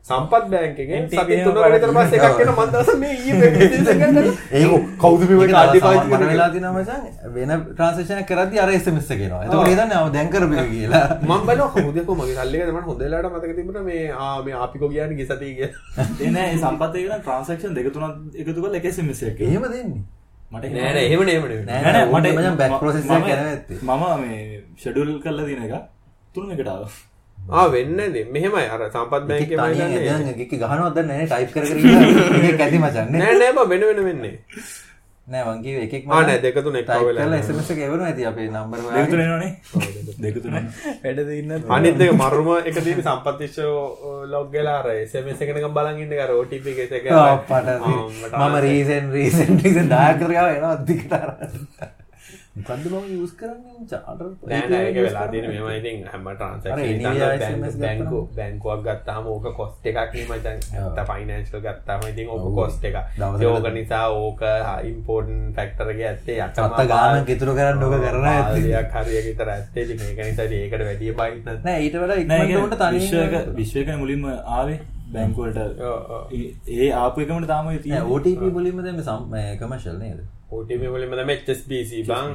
සම්පත් බැංක් එකෙන් NTB සති එහෙම තුනකට විතර බලන්න. පස්සේ එකක් එන මම දවස් මේ ඊයේ business එක ගන්නද ඒක කවුද මේ ඒක කාඩ් තව පාවිච්චි මට කරන්නේ වෙලා තියෙනවා මචං. වෙන ට්‍රාන්සැක්ෂන් එක කරද්දි අර SMS එක එනවා. එතකොට හිතන්නේ ආව දැන් කරපේ කියලා. මම බලනවා කවුද කො මගේ සල්ලි එක මට හොඳ වෙලාවට මතක තිබුණා මේ ආ මේ ආපිකෝ කියන්නේ කියලා. (laughs) එන සම්පත් එක ට්‍රන්සක්ෂන් දෙක තුනක් එකතු කරලා එක SMS එකක් එහෙම දෙන්නේ. මට නෑ නෑ එහෙම නෙමෙයි නෙමෙයි නෑ මට බෑක් ප්‍රොසෙස් මම- මේ ෂෙඩියුල් කරලා තියෙන එක තුන එකට ආවා. ආ වෙන්නේ නැද මෙහෙමයි. අර සම්පත් බැංකේ මම දන්නේ. දැන් එකෙක් ගහනවත් දැන් නෑ ටයිප් කර කර ඉන්න. එකෙක් ඇති මචං නේ. නෑ බා වෙන වෙන වෙන්නේ. නෑ මං කිව්වේ එකෙක් ආ නෑ දෙක තුන එක වෙලා කරලා SMS එක එවනවා ඇති අපේ නම්බර් දෙක තුන වල. එනවනේ. දෙක තුන. වැඩ ඉන්න අනිත් එක මරුම එක තියෙන සම්පත්තිශ ලොග් වෙලා අර SMS එක නිකන් බලන් ඉන්න අර OTP එක එක මම රීසන් රීසන් රීසන් දායක කරගාව එනවා දිගට අරන්. මොකද්ද මම යූස් කරන්නේ? චාටර් නෑ නෑ ඒක වෙලා තියෙන මේවා ඉතින් හැම ට්‍රාන්සැක්ෂන් එකක් බැංකු. බැංකුවක් ගත්තාම ඕක කොස්ට් එකක් නේ මචං. ඇත්ත ෆයිනෑන්ෂල් ගත්තාම ඉතින් ඕක. කොස්ට් එක දවසකට ඒ ඕක නිසා ඕක ඉම්පෝර්ටන්ට් ෆැක්ටර් එක ඇත්තේ සත්ත ගානක් ඉතුරු කරන්න ඕක කරනවා ඇත්තේ. දෙයක් හරිය විතර ඇත්තේ. ඉතින් ඒක නිසා ඒකට වැඩි නැත්නම් නෑ ඊට වඩා ඉක්මනට උන්ට තනියෙන් විශ්වක විශ්වක මුලින්ම ආවේ ඔව්. ඒ ආපු එකමට තාම නෑ තියෙන්නේ. OTP මුලින්ම දැන් මේ කමර්ෂල් නේද OTP වලින්ම තමයි HSBC බං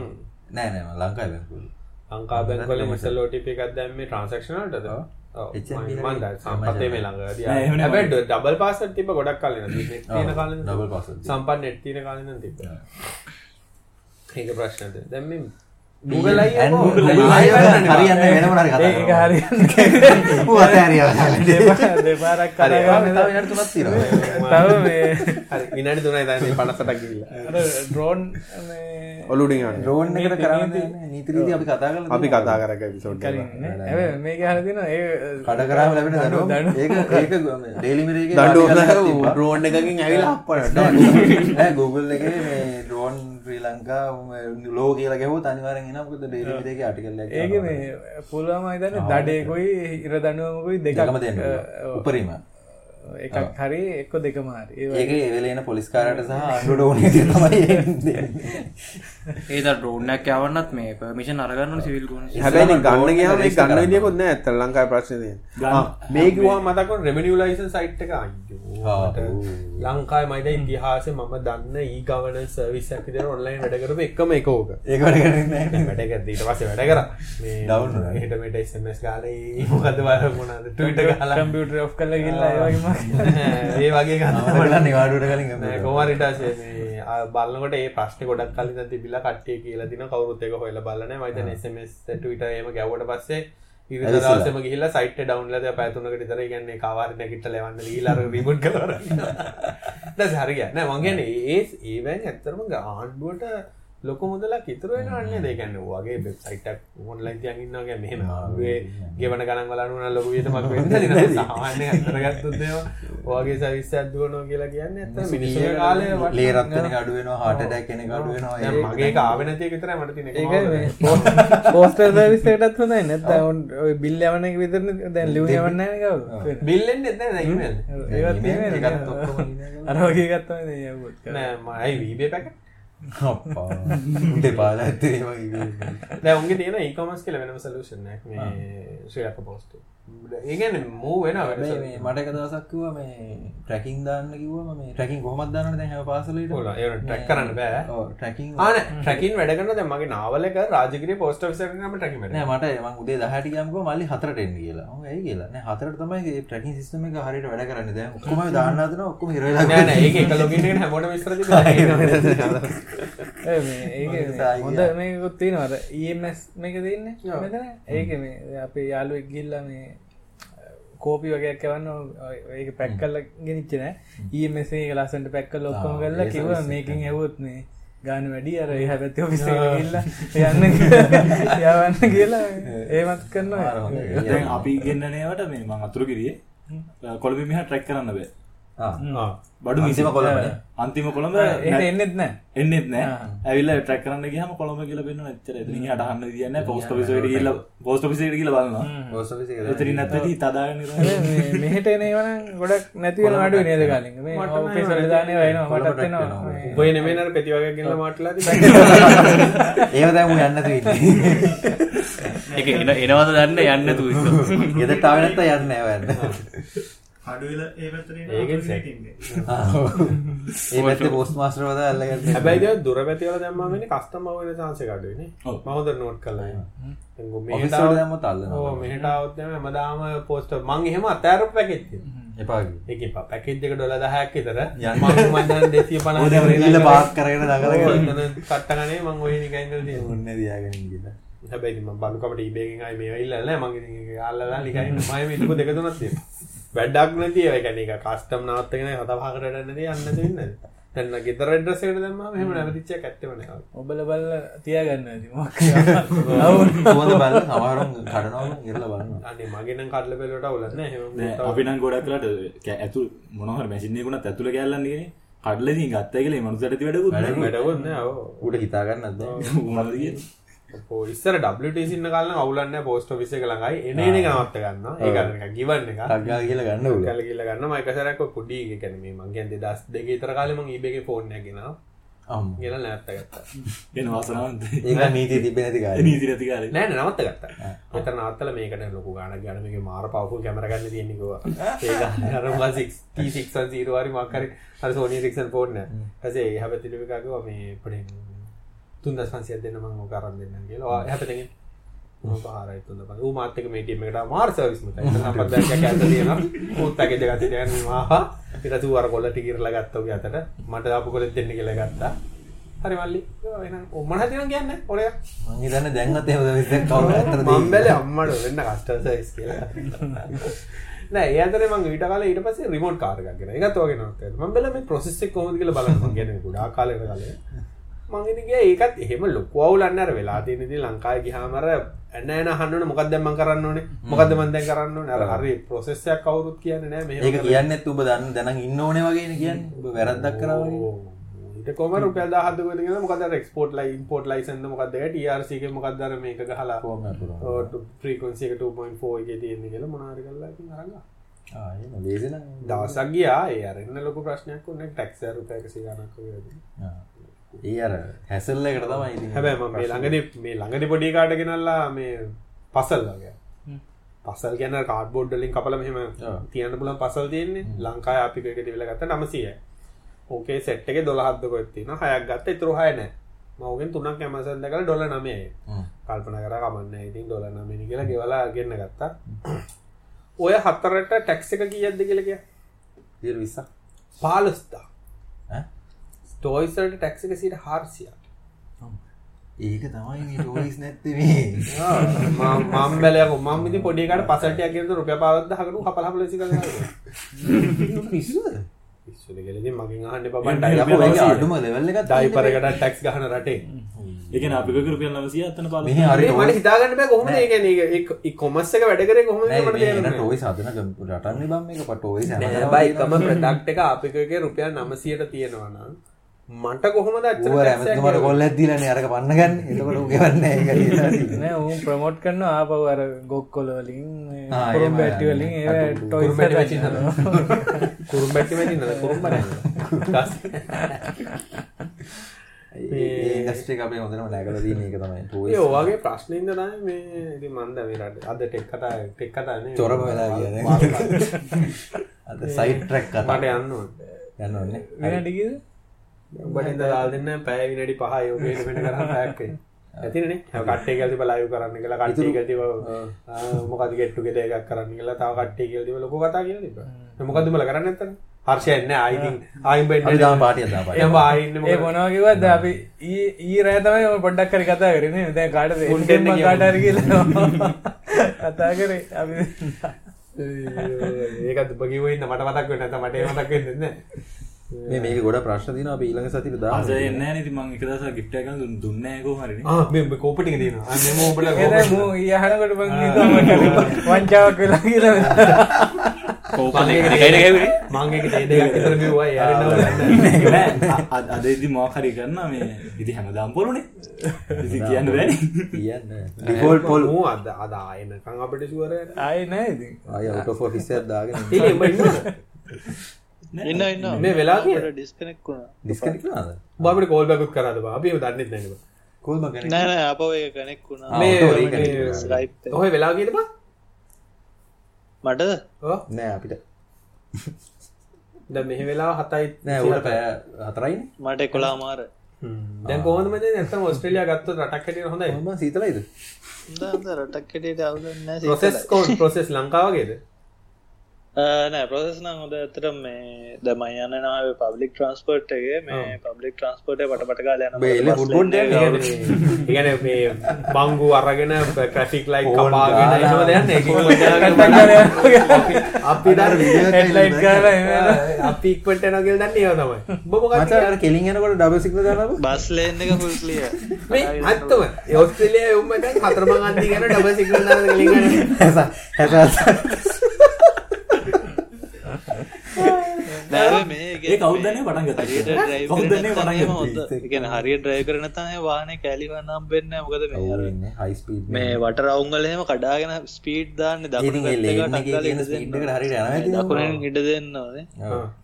නෑ නෑ මම ලංකාවේ බැංකුවල. ලංකා බැංක් වලින් ඉස්සෙල් OTP එකක් දැම්මේ ට්‍රාන්සැක්ෂන් වලටද? ඔව්. HMB මම මම දැන් සම්පතේ නෙමෙයි. හැබැයි ඩබල් පාස්වර්ඩ් තිබ්බ ගොඩක් කලින් කාලේ ඔව්, double password තිබ්බා. සම්පත් නෙට් තියෙන කාලේ නම් තිබ්බා ඒක ප්‍රශ්නද? දැන් මේ Google අයියා And කොහොමද? Google Google අයියා අයියා කරන්නේ හරියන්නේ වෙනම හරි කතා හරි තව කරන්න විනාඩි තුනක් තියෙනවා. තව මේ හරි විනාඩි 3යි දැන් 50ක් ගිහිල්ලා. ඩ්‍රෝන් මේ ඔලුඩින් යන්න. ඩ්‍රෝන් එකට කරන්න? දෙන්නේ නීති රීති අපි කතා කරලා අපි. කතා කරක එපිසෝඩ් එක. හැබැයි මේක හර තින ඒ කඩ කරාම ලැබෙන. ඒක ඒක ඩේලි මිරේගේ දඩුවම ඩ්‍රෝන් එකකින් අප්පරට නෑ (laughs) Google එකේ මේ ශ්‍රී ලංකා ලෝ කියලා ගැහුවොත් අනිවාර්යෙන් එනවා. මොකද ඩේලි මිරේගේ ආටිකල් එකක් ඒක මේ පුළුවම හිතන්න දඩයකුයි ඉර දනුවමකුයි දෙකම දෙන්න. උපරිම. එකක් හරි එක්ක දෙකමාරි ඒක එවෙලෙන පොලිස්කාරට සහ අන්ඩුට ඕනේ තමයි (laughs) ඒද ඩෝනක් යවන්නත් මේ පමිෂන් අරගන්න සිවිල් ගුණ හැබැයි ගන්න ගයාම ගන්න විදිියකොත් නෑ ඇත ලංකායි ප්‍රශ්නය මේකවා මතක රෙමනිිය ලයිසන් සයිට් එක අයියෝ. ලංකායි මයිට ඉන්දිහාස මම දන්න ඒ ගවන සර්විස් ඇතිර ඔන්ලයින් වැඩකරප එකම එකෝක ඒකට වැඩ ඊට පස වැඩ කර. හටමට එස්මස් කාලේ මොකද වර මොනද ටට කාලා කම්පියුටර් ඔෆ් කල්ල ගිල්ලා ඒ වගේ ගන්න. නිවාඩුට කලින් කොමරිටසේ බලන්නට ඒ ප්‍රශ්න ගොඩක් කලින් තිබිල කට්ටිය කියලා දින කවරුත් එක හොල බලන එසමස් ටට ඒම ගැවට පස්සේ ඉරිදසම ගිල්ල සයිට ඩවන්ලද පැතුනකට තර ගන්නේ කාවාර නැකිට ලවන්න ලීලාර රිබුට් කර (laughs) හරිග නෑ මගේන ඒ ඒවැන් ඇත්තරම ආණ්ඩුවට ලොක මුදලක් ඉතුරුවෙන අන්නේ දෙකන්න වගේ සයිටක් ඔන්ලයින් තියන්ගන්නගේ මෙහම ගේ ගෙවන ගන වලනුන ලොක විතමක් වෙන්න අතරගත්තුදේ වගේ සවිස්ස අදදුවනෝ කියලා කියන්න ඇත මිනිිය කාලය ලේරත්න අඩුවෙන හට ඩැක් කෙන අඩුවෙනවා මගේ කාවනතිය විතර මට පෝස්ට විස්සටත් හොඳයි නැත ඔන් බිල් යවන විතරන දැන් ලිව යවන්න බිල්ලෙන් ගත්තම යවුත් නෑ මයි වීබේ පැක උට පාල ඇත්තේ දැ උන්ගේ තියෙන ඒකමස් කියල වෙනම සලූෂන් මේ ශ්‍රී ලක පෝස්ට ඒගැන මූ වෙන වැඩ මට කදසක්කුව මේ ට්‍රැකින් දාන්න කිව මේ ට්‍රැකින් කොමත් දන්න දැ පාසලට ටැක් කරන්න බෑ. ට්‍රැකින් ආන ට්‍රකින් වැඩගන්න මගේ නාවලක රාජගර පෝස්ට ම ටැකිම මට ම උදේ දහටිකම්ක මල්ලි හතරට එන්න කියලා. ඇයි කියලා? හතර තමයි ට්‍රකින් සිස්ටම එක හරිට වැඩ කරන්න. ද ඔක්කම දාන්නදන ඔක්කම ඒ විස්ර හොඳ මේකුත් තියෙනවර ඒමස් මේක තින්න මෙතන. ඒක මේ අපේ යාලුවෙක් ගිල්ල මේ කෝපි වගේයක් කවන්න ඒක පැක්කල්ල ගෙනනිච්චන ඒමසේ ලසන්ට පැක්කල් ඔක්කොම කරලා කිව මේකින් ඇවුත් මේ ගාන වැඩි. අර ඒ හැපැති ඔෆිස කියල්ලා යන්න (laughs) යවන්න කියලා ඒමත් කරන්න අපි ගෙන්න්නනේවට මේ මං අතුරු කිරියේ. කොළබි මිහ ට්‍රැක් කරන්න බෑ බඩු අන්තිම කොළඹ අන්තිම කොළඹ එන්නෙත් නෑ එන්නෙත් නෑ ඇවිල්ල ට්‍රක් කරන්න ගහම කොළඹ කියල පෙන්න්න එච්චර එතින හටහන්න කියන්න පෝස්ට පිසට කියල පෝස්ට පිසට කියල බලන්න එතරින් නැතති තදාගන්න මෙහට එනවන ගොඩක් නැතිවල අඩු නේද කාලින් මේ ඔපේ සලදානය වෙන මටත්වෙනවා ඔය නෙමේනට පැතිවගේ කියල මටලා ඒවදම යන්න එක එන එනවද දන්න යන්න තු ගෙද තාවනත යන්න ඇවන්න අඩුවල ඒ පැතරේ ඒකෙන් සැක. (laughs) ඒ පැත්ත පෝස්ට මාස්ටරවද අල්ලගන්න හැබැයි දුර පැතිවල දැම්ම වෙන කස්ටම වෙන චාන්සය කඩුවන. මහොද නෝට් දැම්ම තල්ලන මෙහට අවත්ම මදාම පෝස්ට මං එහෙම අතෑර පැකෙත්ති එපාගේ එක පැකෙත් දෙක ඩොල දහයක් විතර. මන්දන් දෙසිය ඊල පන පාක් කරගෙන දකල කට්ටගනේ මං ඔය නිකයින්න ඔන්න දයාගෙන කියලා. හැබැයි බලකට ඉබේගෙන් අයි මේ ඉල්ල මගේ අල්ලලා ලිකයි මම ඉල්පු දෙකතුනත්ය වැඩක් නැතිය එකන එක කස්ටම් නාත්තගෙන හතපාකරටන්නද යන්න දෙන්න තැන්න ගෙතර ඩ්‍රසට දම මෙම නැතිච්ච ඇත්තවන ඔබල බල්ල තියාගන්න හොඳ බල සමහරුම් කඩනවා ඉරල බලන්න අනේ මගෙන කටල පෙලට ඔලන්න අපින ගොඩක් කලට ඇතු මොනහර මැසිිනයකුුණත් ඇතුළ කැල්ලන්නේ කඩලදී ගත්ත කියල මනුසට වැඩකු වැඩවන්න උට හිතාගන්න අද ඉස්සර ඩසින්න කාලන අවුලන්න පෝස්ට විස කළඟයි එන එන නවත්ත ගන්න ඒකන්න ගිවන්න එක. රක්ගා කියල ගන්න කල කියල ගන්න මයිකසරක පුඩි කැනීම මංගෙන් දෙදස් දෙක තර කාලම ඒබගේ ෆෝර්න ගෙන ගෙන නැත්ත ගත්තා. ගෙන වාසනාවන්ත. ඒක නීති තිබෙන ඇති කාල නීති රතිකාර නෑ නවත්ත ගත්තා. එත නත්තල මේකට ලොකු ගාන ගනමගේ මාර පවපු කැමරගන්න තියෙනෙකවා ඒ ටීසික් සීරවාරි මක්කර හර සෝනී රික්ෂන් පෝර්න හසේ හැපතිලිකාකවා මේ පඩින් තුන් දස් පන්සිය දෙන්න මං කරන්න දෙන්න කියලා. හැපතෙන පාරයි තුන්න ප මාතක මේටීමට මාර් සවිස් මත පත් ඇත තියෙන උත්තක ජගත යනවා පිරතු වර කොල්ල ටිකිරල ගත්තව අතට. මට අපපු කොල දෙන්න කියල ගත්තා. හරි මල්ලි. ඔමන තින කියන්න? ඔොය දන්න දැන්ගත මම්බැල අම්මට වෙන්න කස්ටසයිස් කියලා. නෑ ඒතර ම ඊට කාල ඊට පස රිමෝට් කාරගගෙන එකත්වගෙන මබල මේ ප්‍රසෙක් කොහොද කියල බලන්න. ගැන ගොඩා කාලය කලේ මංගනගේ ඒකත් එහෙම ලොකවුලන්න වෙලා තියනති ලංකායි ගිහාමර ඇන්න එන හන්නන මොකක්ද මං කරන්න ඕනේ? මොකද මන්දැන් කරන්න නර හරි ප්‍රසෙස්සයක් කවුරුත් කියන්න නෑ. ඒක කියන්න තුබ දන්න දැන ඉන්න ඕනේ වගේ කියන්න. වැරද්දක් කරවගේ ඊට කොම රුපල් දහදක මොකද එක්ස්පෝට් ලයි ඉම්පෝට් ලයිසන්ද මොකක්ද ටRසික මොකක්දර මේක හලා ප්‍රීකොන්සික 2.4 එක තියෙන කියල මොනාර කල්ලා රඟ දවසක් ගියා. ඒ අරන්න ලොක ප්‍රශ්නයක් වන්න ටැක්ස රුපයකසි ගනක් ඒ ඒර හැසල්ල එකට තමයි හැබැ මේ ළඟන මේ ළඟනි පොඩි කාඩ ගෙනල්ලා මේ පසල් වගේ පසල් ගැන කාඩ්බෝඩ්ඩලින් කපල මෙම තියන පුලන් පසල් තියන්නේ ලංකායි අපි ක්‍රිකට් වෙලා ගත්ත 900යි. ඕකේ සෙට් එකේ 12ක් දකුවක් තියෙනවා. හයක් ගත්තා ඉතුරු හය නැහැ. මවගෙන් තුනක් ඇමසන් දැකලා ඩොලර් 9යි. කල්පනා කරා කමන්නේ නැහැ. ඉතින් ඩොලර් 9 නේ කියලා ගෙවලා ගෙන්න ගත්තා. ඔය හතරට ටැක්ස් එක කීයක්ද කියලා කිය? 20ක්. 15ක්. ටෝයිස්වලට ටැක්සික සිට හාර්සිය ඒක තමයි ටෝයිස් නැත්තේ මම් බැලයක මම් ඉති පොඩිකට පසටයක් ගෙනතු රුපිය පාවද හකරු හපලහ ලසි කර පිස්සුලගෙලදී මගින් අහන්න බබන් ඩයිලා අඩුම ලෙවල් එක ඩයිපරකට ටැක්ස් ගහන රටේ. ඒක අපි කරුපියල් නවසිය අතන පාල හරි මට හිතාගන්න බෑ කොහොමද? ඒක ඒක කොමස් එක වැඩ කරේ කොහොමද මට තේරෙන්නේ ටෝයිස් හදන රටන්නේ බම් මේක ටෝයිස් නෑ බයි තම ප්‍රොඩක්ට් එක අපිකගේ රුපියල් 900ට තියෙනවා නම් මට කොහොමද ඇමතුමට කොල්ල ඇදදිලන අරක පන්නගන්න එතකොට ගවන්න නෑ උන් ප්‍රමෝට් කරන්න ආපව අර ගොක්කොල වලින් ආ, පොරම් එහෙම බැට්ටි වලින් ඒ ටොයි කුරුම් බැටි වැටි නද කුරුම් ඒගස්ටේ අපේ හොඳනම නැකල දීන එක තමයි. ටෝයි ඕවාගේ ප්‍රශ්නීන්ද නයි මේ ඉතින් මන්ද මේරට අද ටෙක් කතා ටෙක් කතාන චොරම වෙලා කියන (laughs) අද සයිට් ට්‍රැක් මට කට යන්න යන්න ඔන්න බට දාල් දෙන්න පැය විනඩි පහ යෝගයට වෙන කරන්න පැක්කේ (laughs) ඇතිනේ කටේ කැති බලයු කරන්න කියලා කටේ කැතිව (laughs) මොකද ගෙට්ටු ගෙට එකක් කරන්න කියලා තාව කට්ටේ කියල්දිව ලොක කතා කියල මොකද බල කරන්න ඇතන හර්ෂයන්න අයිති අයිබෙන්ට දාම පාටිය දා පාටිය එම අයින්න ඒ මොනවකිවත් අපි ඊ ඊ රෑ තමයි ඔය පොඩ්ඩක් කර කතා කරන දැ කාට උන්ටෙන්න කියමු. කාටර කියලා. කතා කරේ. අපි (laughs) ඒකත් බකිවන්න මට මතක් වෙන ඇත මට මතක් වෙන්න මේ මේක ගොඩ ප්‍රශ්න තින අප ඊළඟ සතිට දා අස එන්න නති මං එක දස ගිට්ටක දුන්නෑකෝ හරි කෝපටි තින අන්න මෝබල එද මූ යහනකොට වංචාවක් වෙලා කියලා. මංගේ ඒදයක් තර බවා ය අදදි මෝකරි කරන්න මේ. ඉති හැමදාම් පොරුණේ ඉති කියන්න බැනි. කියන්න. පොල් පොල් අද අදායන කං අපට සුවර ආය නෑ ඉතින්. අය ඔට (laughs) ඉන්න මේ වෙලා ඩිස්කනෙක් වුණා. ඩිස්කනික්නාද බාබට කෝල් බැකුත් කරද? අපි දන්නෙත් නැව කොල්ම ගැන නෑන අප ඒ කනෙක් වුණා. මේ ඒක. ස්කයිප් ඔහ වෙලා කියද බා? මටද? නෑ අපිට. ද මෙහ වෙලා හතයි නෑ ට පෑ හතරයින්. මට එකොලා මාර දැන් කෝහම ඇතම ඔස්ට්‍රලිය ගත්ත රටක් හැටිය හොඳයි. හොම සීතලයිද? රටක්කටට අවුලන්න ප්‍රොසෙස් කෝන් ප්‍රොසෙස් ලංකාවගේද නෑ ප්‍රසෙස් නම් හොඳ ඇතට මේ දමයි යන්න නාව පබ්ලික් ට්‍රන්ස්පර්ට් එක. මේ පබ්ලික් ට්‍රන්ස්පෝර්ට් පට බේල ෆුට්බොඩ් ඉගන මේ බංගු අරගෙන ක්‍රෆික් ලයි කපාගෙන එනවා දැන් අපි හෙඩ්ලයිට් කරලා එහෙම අපි ඉක්වට නොගෙල් දන්න ඒව තමයි. මචර කෙලින් යනකොට ඩබසික්ල දනව බස් ලේන්න එක පුල්ලිය අත්තම ඔස්ට්‍රලිය උම්ම හතරම අන්ති ගැන ඩබ සිකල ලිගන නෑ මේ ඒ කෞද්දනය පටන් ගත කෞද්දනය පටන් ගැන හරිය ඩ්‍රයි කරන තය වාන කැලිවන්නම් වෙන්න මොකද මේ මේ වට රවුංගලහෙම කඩාගෙන ස්පීඩ් දාන්න දකුණු දකුණෙන් ඉඩ දෙන්න ඕනේ.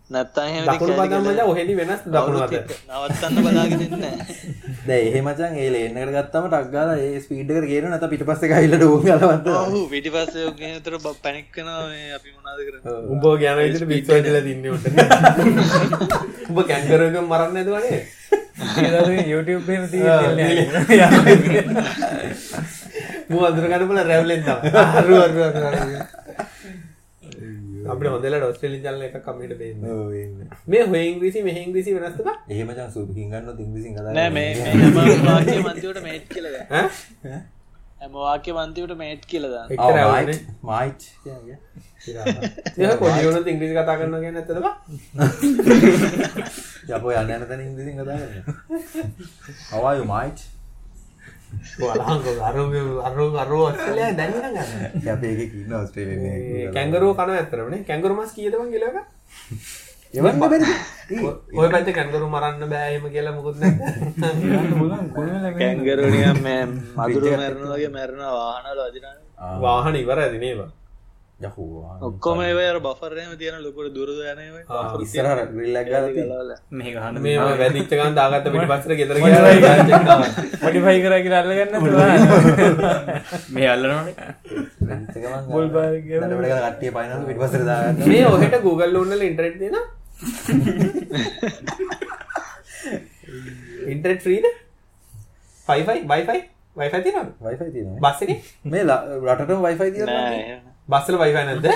නැත්තහ දකුණු පදම්මද ඔහෙදි වෙනස් දකුණු නවත්තන්න. බලාගෙනන්න (laughs) දැ ඒ මචන් ඒ එන්නකට ගත්තම ටක්ගල ඒ ස්පීඩ්ක ගෙන නත පිට පස්ස කයිල්ලට ඕගලවන්ත ඔහු පිටි පස්සේ බ පැනික්කන අපි මොනාද කර උඹ ගැන විදිට බිස්වල දින්න ට (laughs) උඹ කැන්කරක මරන්න ඇතුවනේ YouTube එහෙම මු අදුරගන්නපල රැවලෙන් අරු අරු අපට හොඳල ඩොස්ටලි ජල්ල එක කමට බේන්න මේ හො ඉංග්‍රීසි මෙහ ඉංග්‍රීසි වෙනස්තක ඒමචන් සු හිගන්න ඉංග්‍රිසි නෑ මේ මේ (laughs) වාක්‍ය මන්තිවට මේට් කියලද ඇම වාක්‍ය මන්තිවට මේට් කියලද මයිච්. පොඩියවන ඉංග්‍රිසි කතා කරන්න ගැන ඇතක යපෝ යන්න යන තැන ඉංග්‍රිසි එක කින්න ඔස්ට්‍රේලිය කැංගරුව කන ඇතරනේ කැංගරුමස් කියතම කියලක එවන්න බැරි ඔය පැත කැන්කරු මරන්න බෑම කියලා මුකුත් කැන්ගරුනිය මේ (laughs) මදුරු මැරණුවගේ මැරණ වාහනල අදින වාහන ඉවර ඇතිනේවා යහෝ ඔක්කොම ඒවර බෆරම තියෙන ලොකුට දුරද ගාලා මේ වැදිච්චකන් දාගත්ත පිට පස්සර ගෙතර පඩිෆයි කර කියලා අල්ලගන්න මේ අල්ලනන මුල් බාර් කට්ටිය පයින (laughs) පිටපසර දාගන්න. මේ ඔහෙට Google උන්නල ඉන්ටරෙට් දෙන ඉන්ටරෙට් ්‍රීද පයිෆයි බයිෆයි වයිෆයි තින වයිෆයි තියෙන බස් එක? මේ රටටම වයිෆයි තියෙන බස්සල වයිෆයි නැද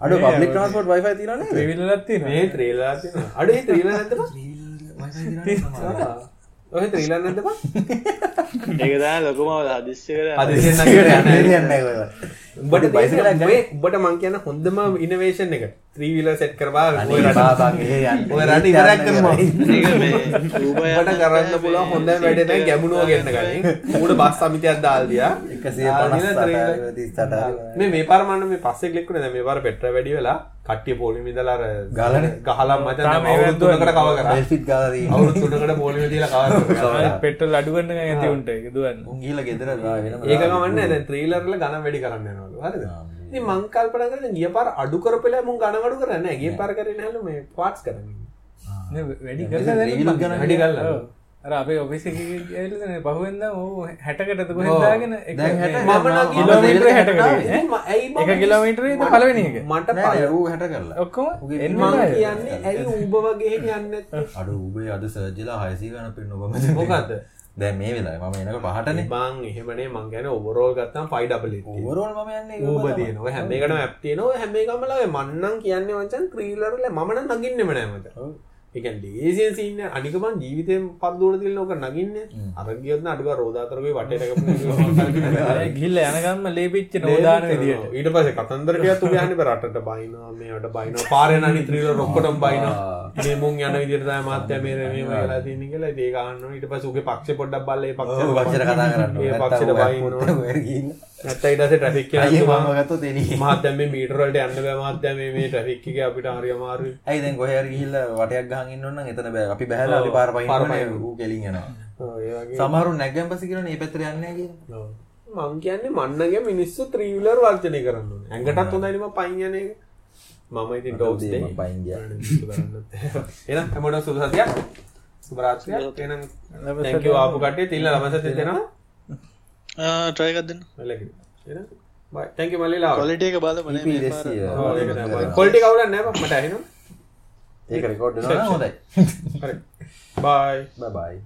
අඩු පබ්ලික් ට්‍රන්ස්පෝර්ට් වයිෆයි නේද? විල්ලත් මේ ත්‍රීලා තින අඩු ත්‍රීල නැතම ඔහ ත්‍රීලා නැතම ඒකදා ලොකුම හදිශ්‍ය කර උඹට බයිසිකල උඹට මං කියන හොඳම ඉනවේෂන් එක ත්‍රීවිල සෙට් කරවා ඔය රට ඔය රට ඉවරක් කරනවා. උඹට කරන්න පුළුවන් හොඳ වැඩන ගැමුණුව ගන්න ගනින්. ඌට බස් සමිතියක් දාල්දියා මේ මේ පරමන්න මේ පස්සේ කලික්කුන මේ පර පෙට්‍ර වැඩි වෙලා කට්ටිය පොලි මිදලාර ගලන ගහලම් ඒ අවුරුද්දකට කව කර. ෆිත් ගාල අවුරුත්තුනකට පොලිම තියලා කව (laughs) පෙටල් අඩුගන්න ඇති උන්ට එක දුවන්න. උගීල ගෙදර ඒක ගමන්න දැන් ත්‍රීලර්ල ගන වැඩි කරන්න යනවලු. හරිද මං කල්පනා කරන්නේ ගිය පාර අඩු කරපෙලා මුන් ගණ අඩු කරන්නේ ගිය පාර කරේ නැහැලු මේ පාර්ට්ස් කරන්නේ. වැඩි ගණන් වැඩි අර අපේ ඔෆිස ඇල්ලන පහුවෙන්ද ඕ හැටකට කොහෙදාගෙන දැන් හැට මම නම් කිලෝමීටර හැටකට ඉතින් ම- ඇයි මම එක කිලෝමීටරේ පලවෙනි එක? මට ඌ හැට කරලා ඔක්කොම උගේ එන්න මං බෑ. කියන්නේ ඇයි උඹ වගේ කියන්න නැත්තේ? අඩු උබේ අද සර්ජිලා හයසී ගන පෙන් ඔබම මොකද්ද දැන් මේ වෙලා මම එනක පහටනේ. බං එහෙමනේ මං කියන්නේ ඕවරෝල් ගත්තාම 5 double it තියෙනවා. ඕවරෝල් මම යන්නේ ඌබ තියෙනවා. හැම එකටම ඇප් තියෙනවා. හැම එකම ලාවේ මන්නම් කියන්නේ මචං ත්‍රීලර් වල මම ලේසියෙන් එක අනික මං ජීවිතේම පද්දෝල තියලා ඕක නගින්නේ. අර ගියොත් න අඩුව රෝදාතරගේ වටේට ඒ ගිහිල්ලා යනකම්ම ලේපිච්ච නෝදාන විදියට. ඊට පස්සේ කතන්දර ටිකක් උඹ යන්නේ බෑ. රටට බයිනවා මේවට බයිනවා පාරේ නනි ත්‍රීලර් ඔක්කොටම බයිනවා. මේ මුන් යන තමයි මාත්‍යා මේ මේ වෙලා ඉතින් ඒක අහනවා ඊට පස්සේ උගේ පක්ෂේ පොඩ්ඩක් බලලා පක්ෂේ පක්ෂර කතා කරන්න ඒ පක්ෂයට බයිනවා නැත්නම් ඊට පස්සේ ට්‍රැෆික් අයිය කියලා මම ගත්තොත් එනී. (laughs) මහත්තයා මේ මීටර වලට යන්න මහත්තයා මේ එකේ අපිට හරි අමාරුයි. ඇයි දැන් කොහේ හරි ගිහිල්ලා වටයක් ගහන් නම් එතන බෑ. අපි බහැලා අපි පාර පාර පයින්නනේ පයින්න. ඌ කෙලින් යනවා ඔව් ඒ සමහරු පස්සේ කියනනේ මේ පැත්තට යන්නේ නැහැ කියලා. ඔව්. මං කියන්නේ මන්නගේ මිනිස්සු ත්‍රී වීලර් වර්ජනය කරන්න ඇඟටත් හොඳයි නේ මම පයින් යන එක. මම ඉතින් ඩොග්ස් උදේ දෙයි මම පයින් ගියා. එහෙනම් හැමෝටම සුබ සතියක්. සුබ රාත්‍රියක්. එහෙනම් thank you ආපු කට්ටිය. තිල්ල ළමසත් දෙනවා. (laughs) ට්‍රයකක් දෙන්න. වැලකින් එහෙනම් bye. Thank you මල්ලිලා. කොලිට එක බලම EP දෙසිය. ඔව් ඒක තමයි quality කවුලක් නැහැ බං මට ඇහෙනවා ඒක රෙකෝඩ් වෙනවා නම් හොඳයි. හරි. Bye. බයි බයි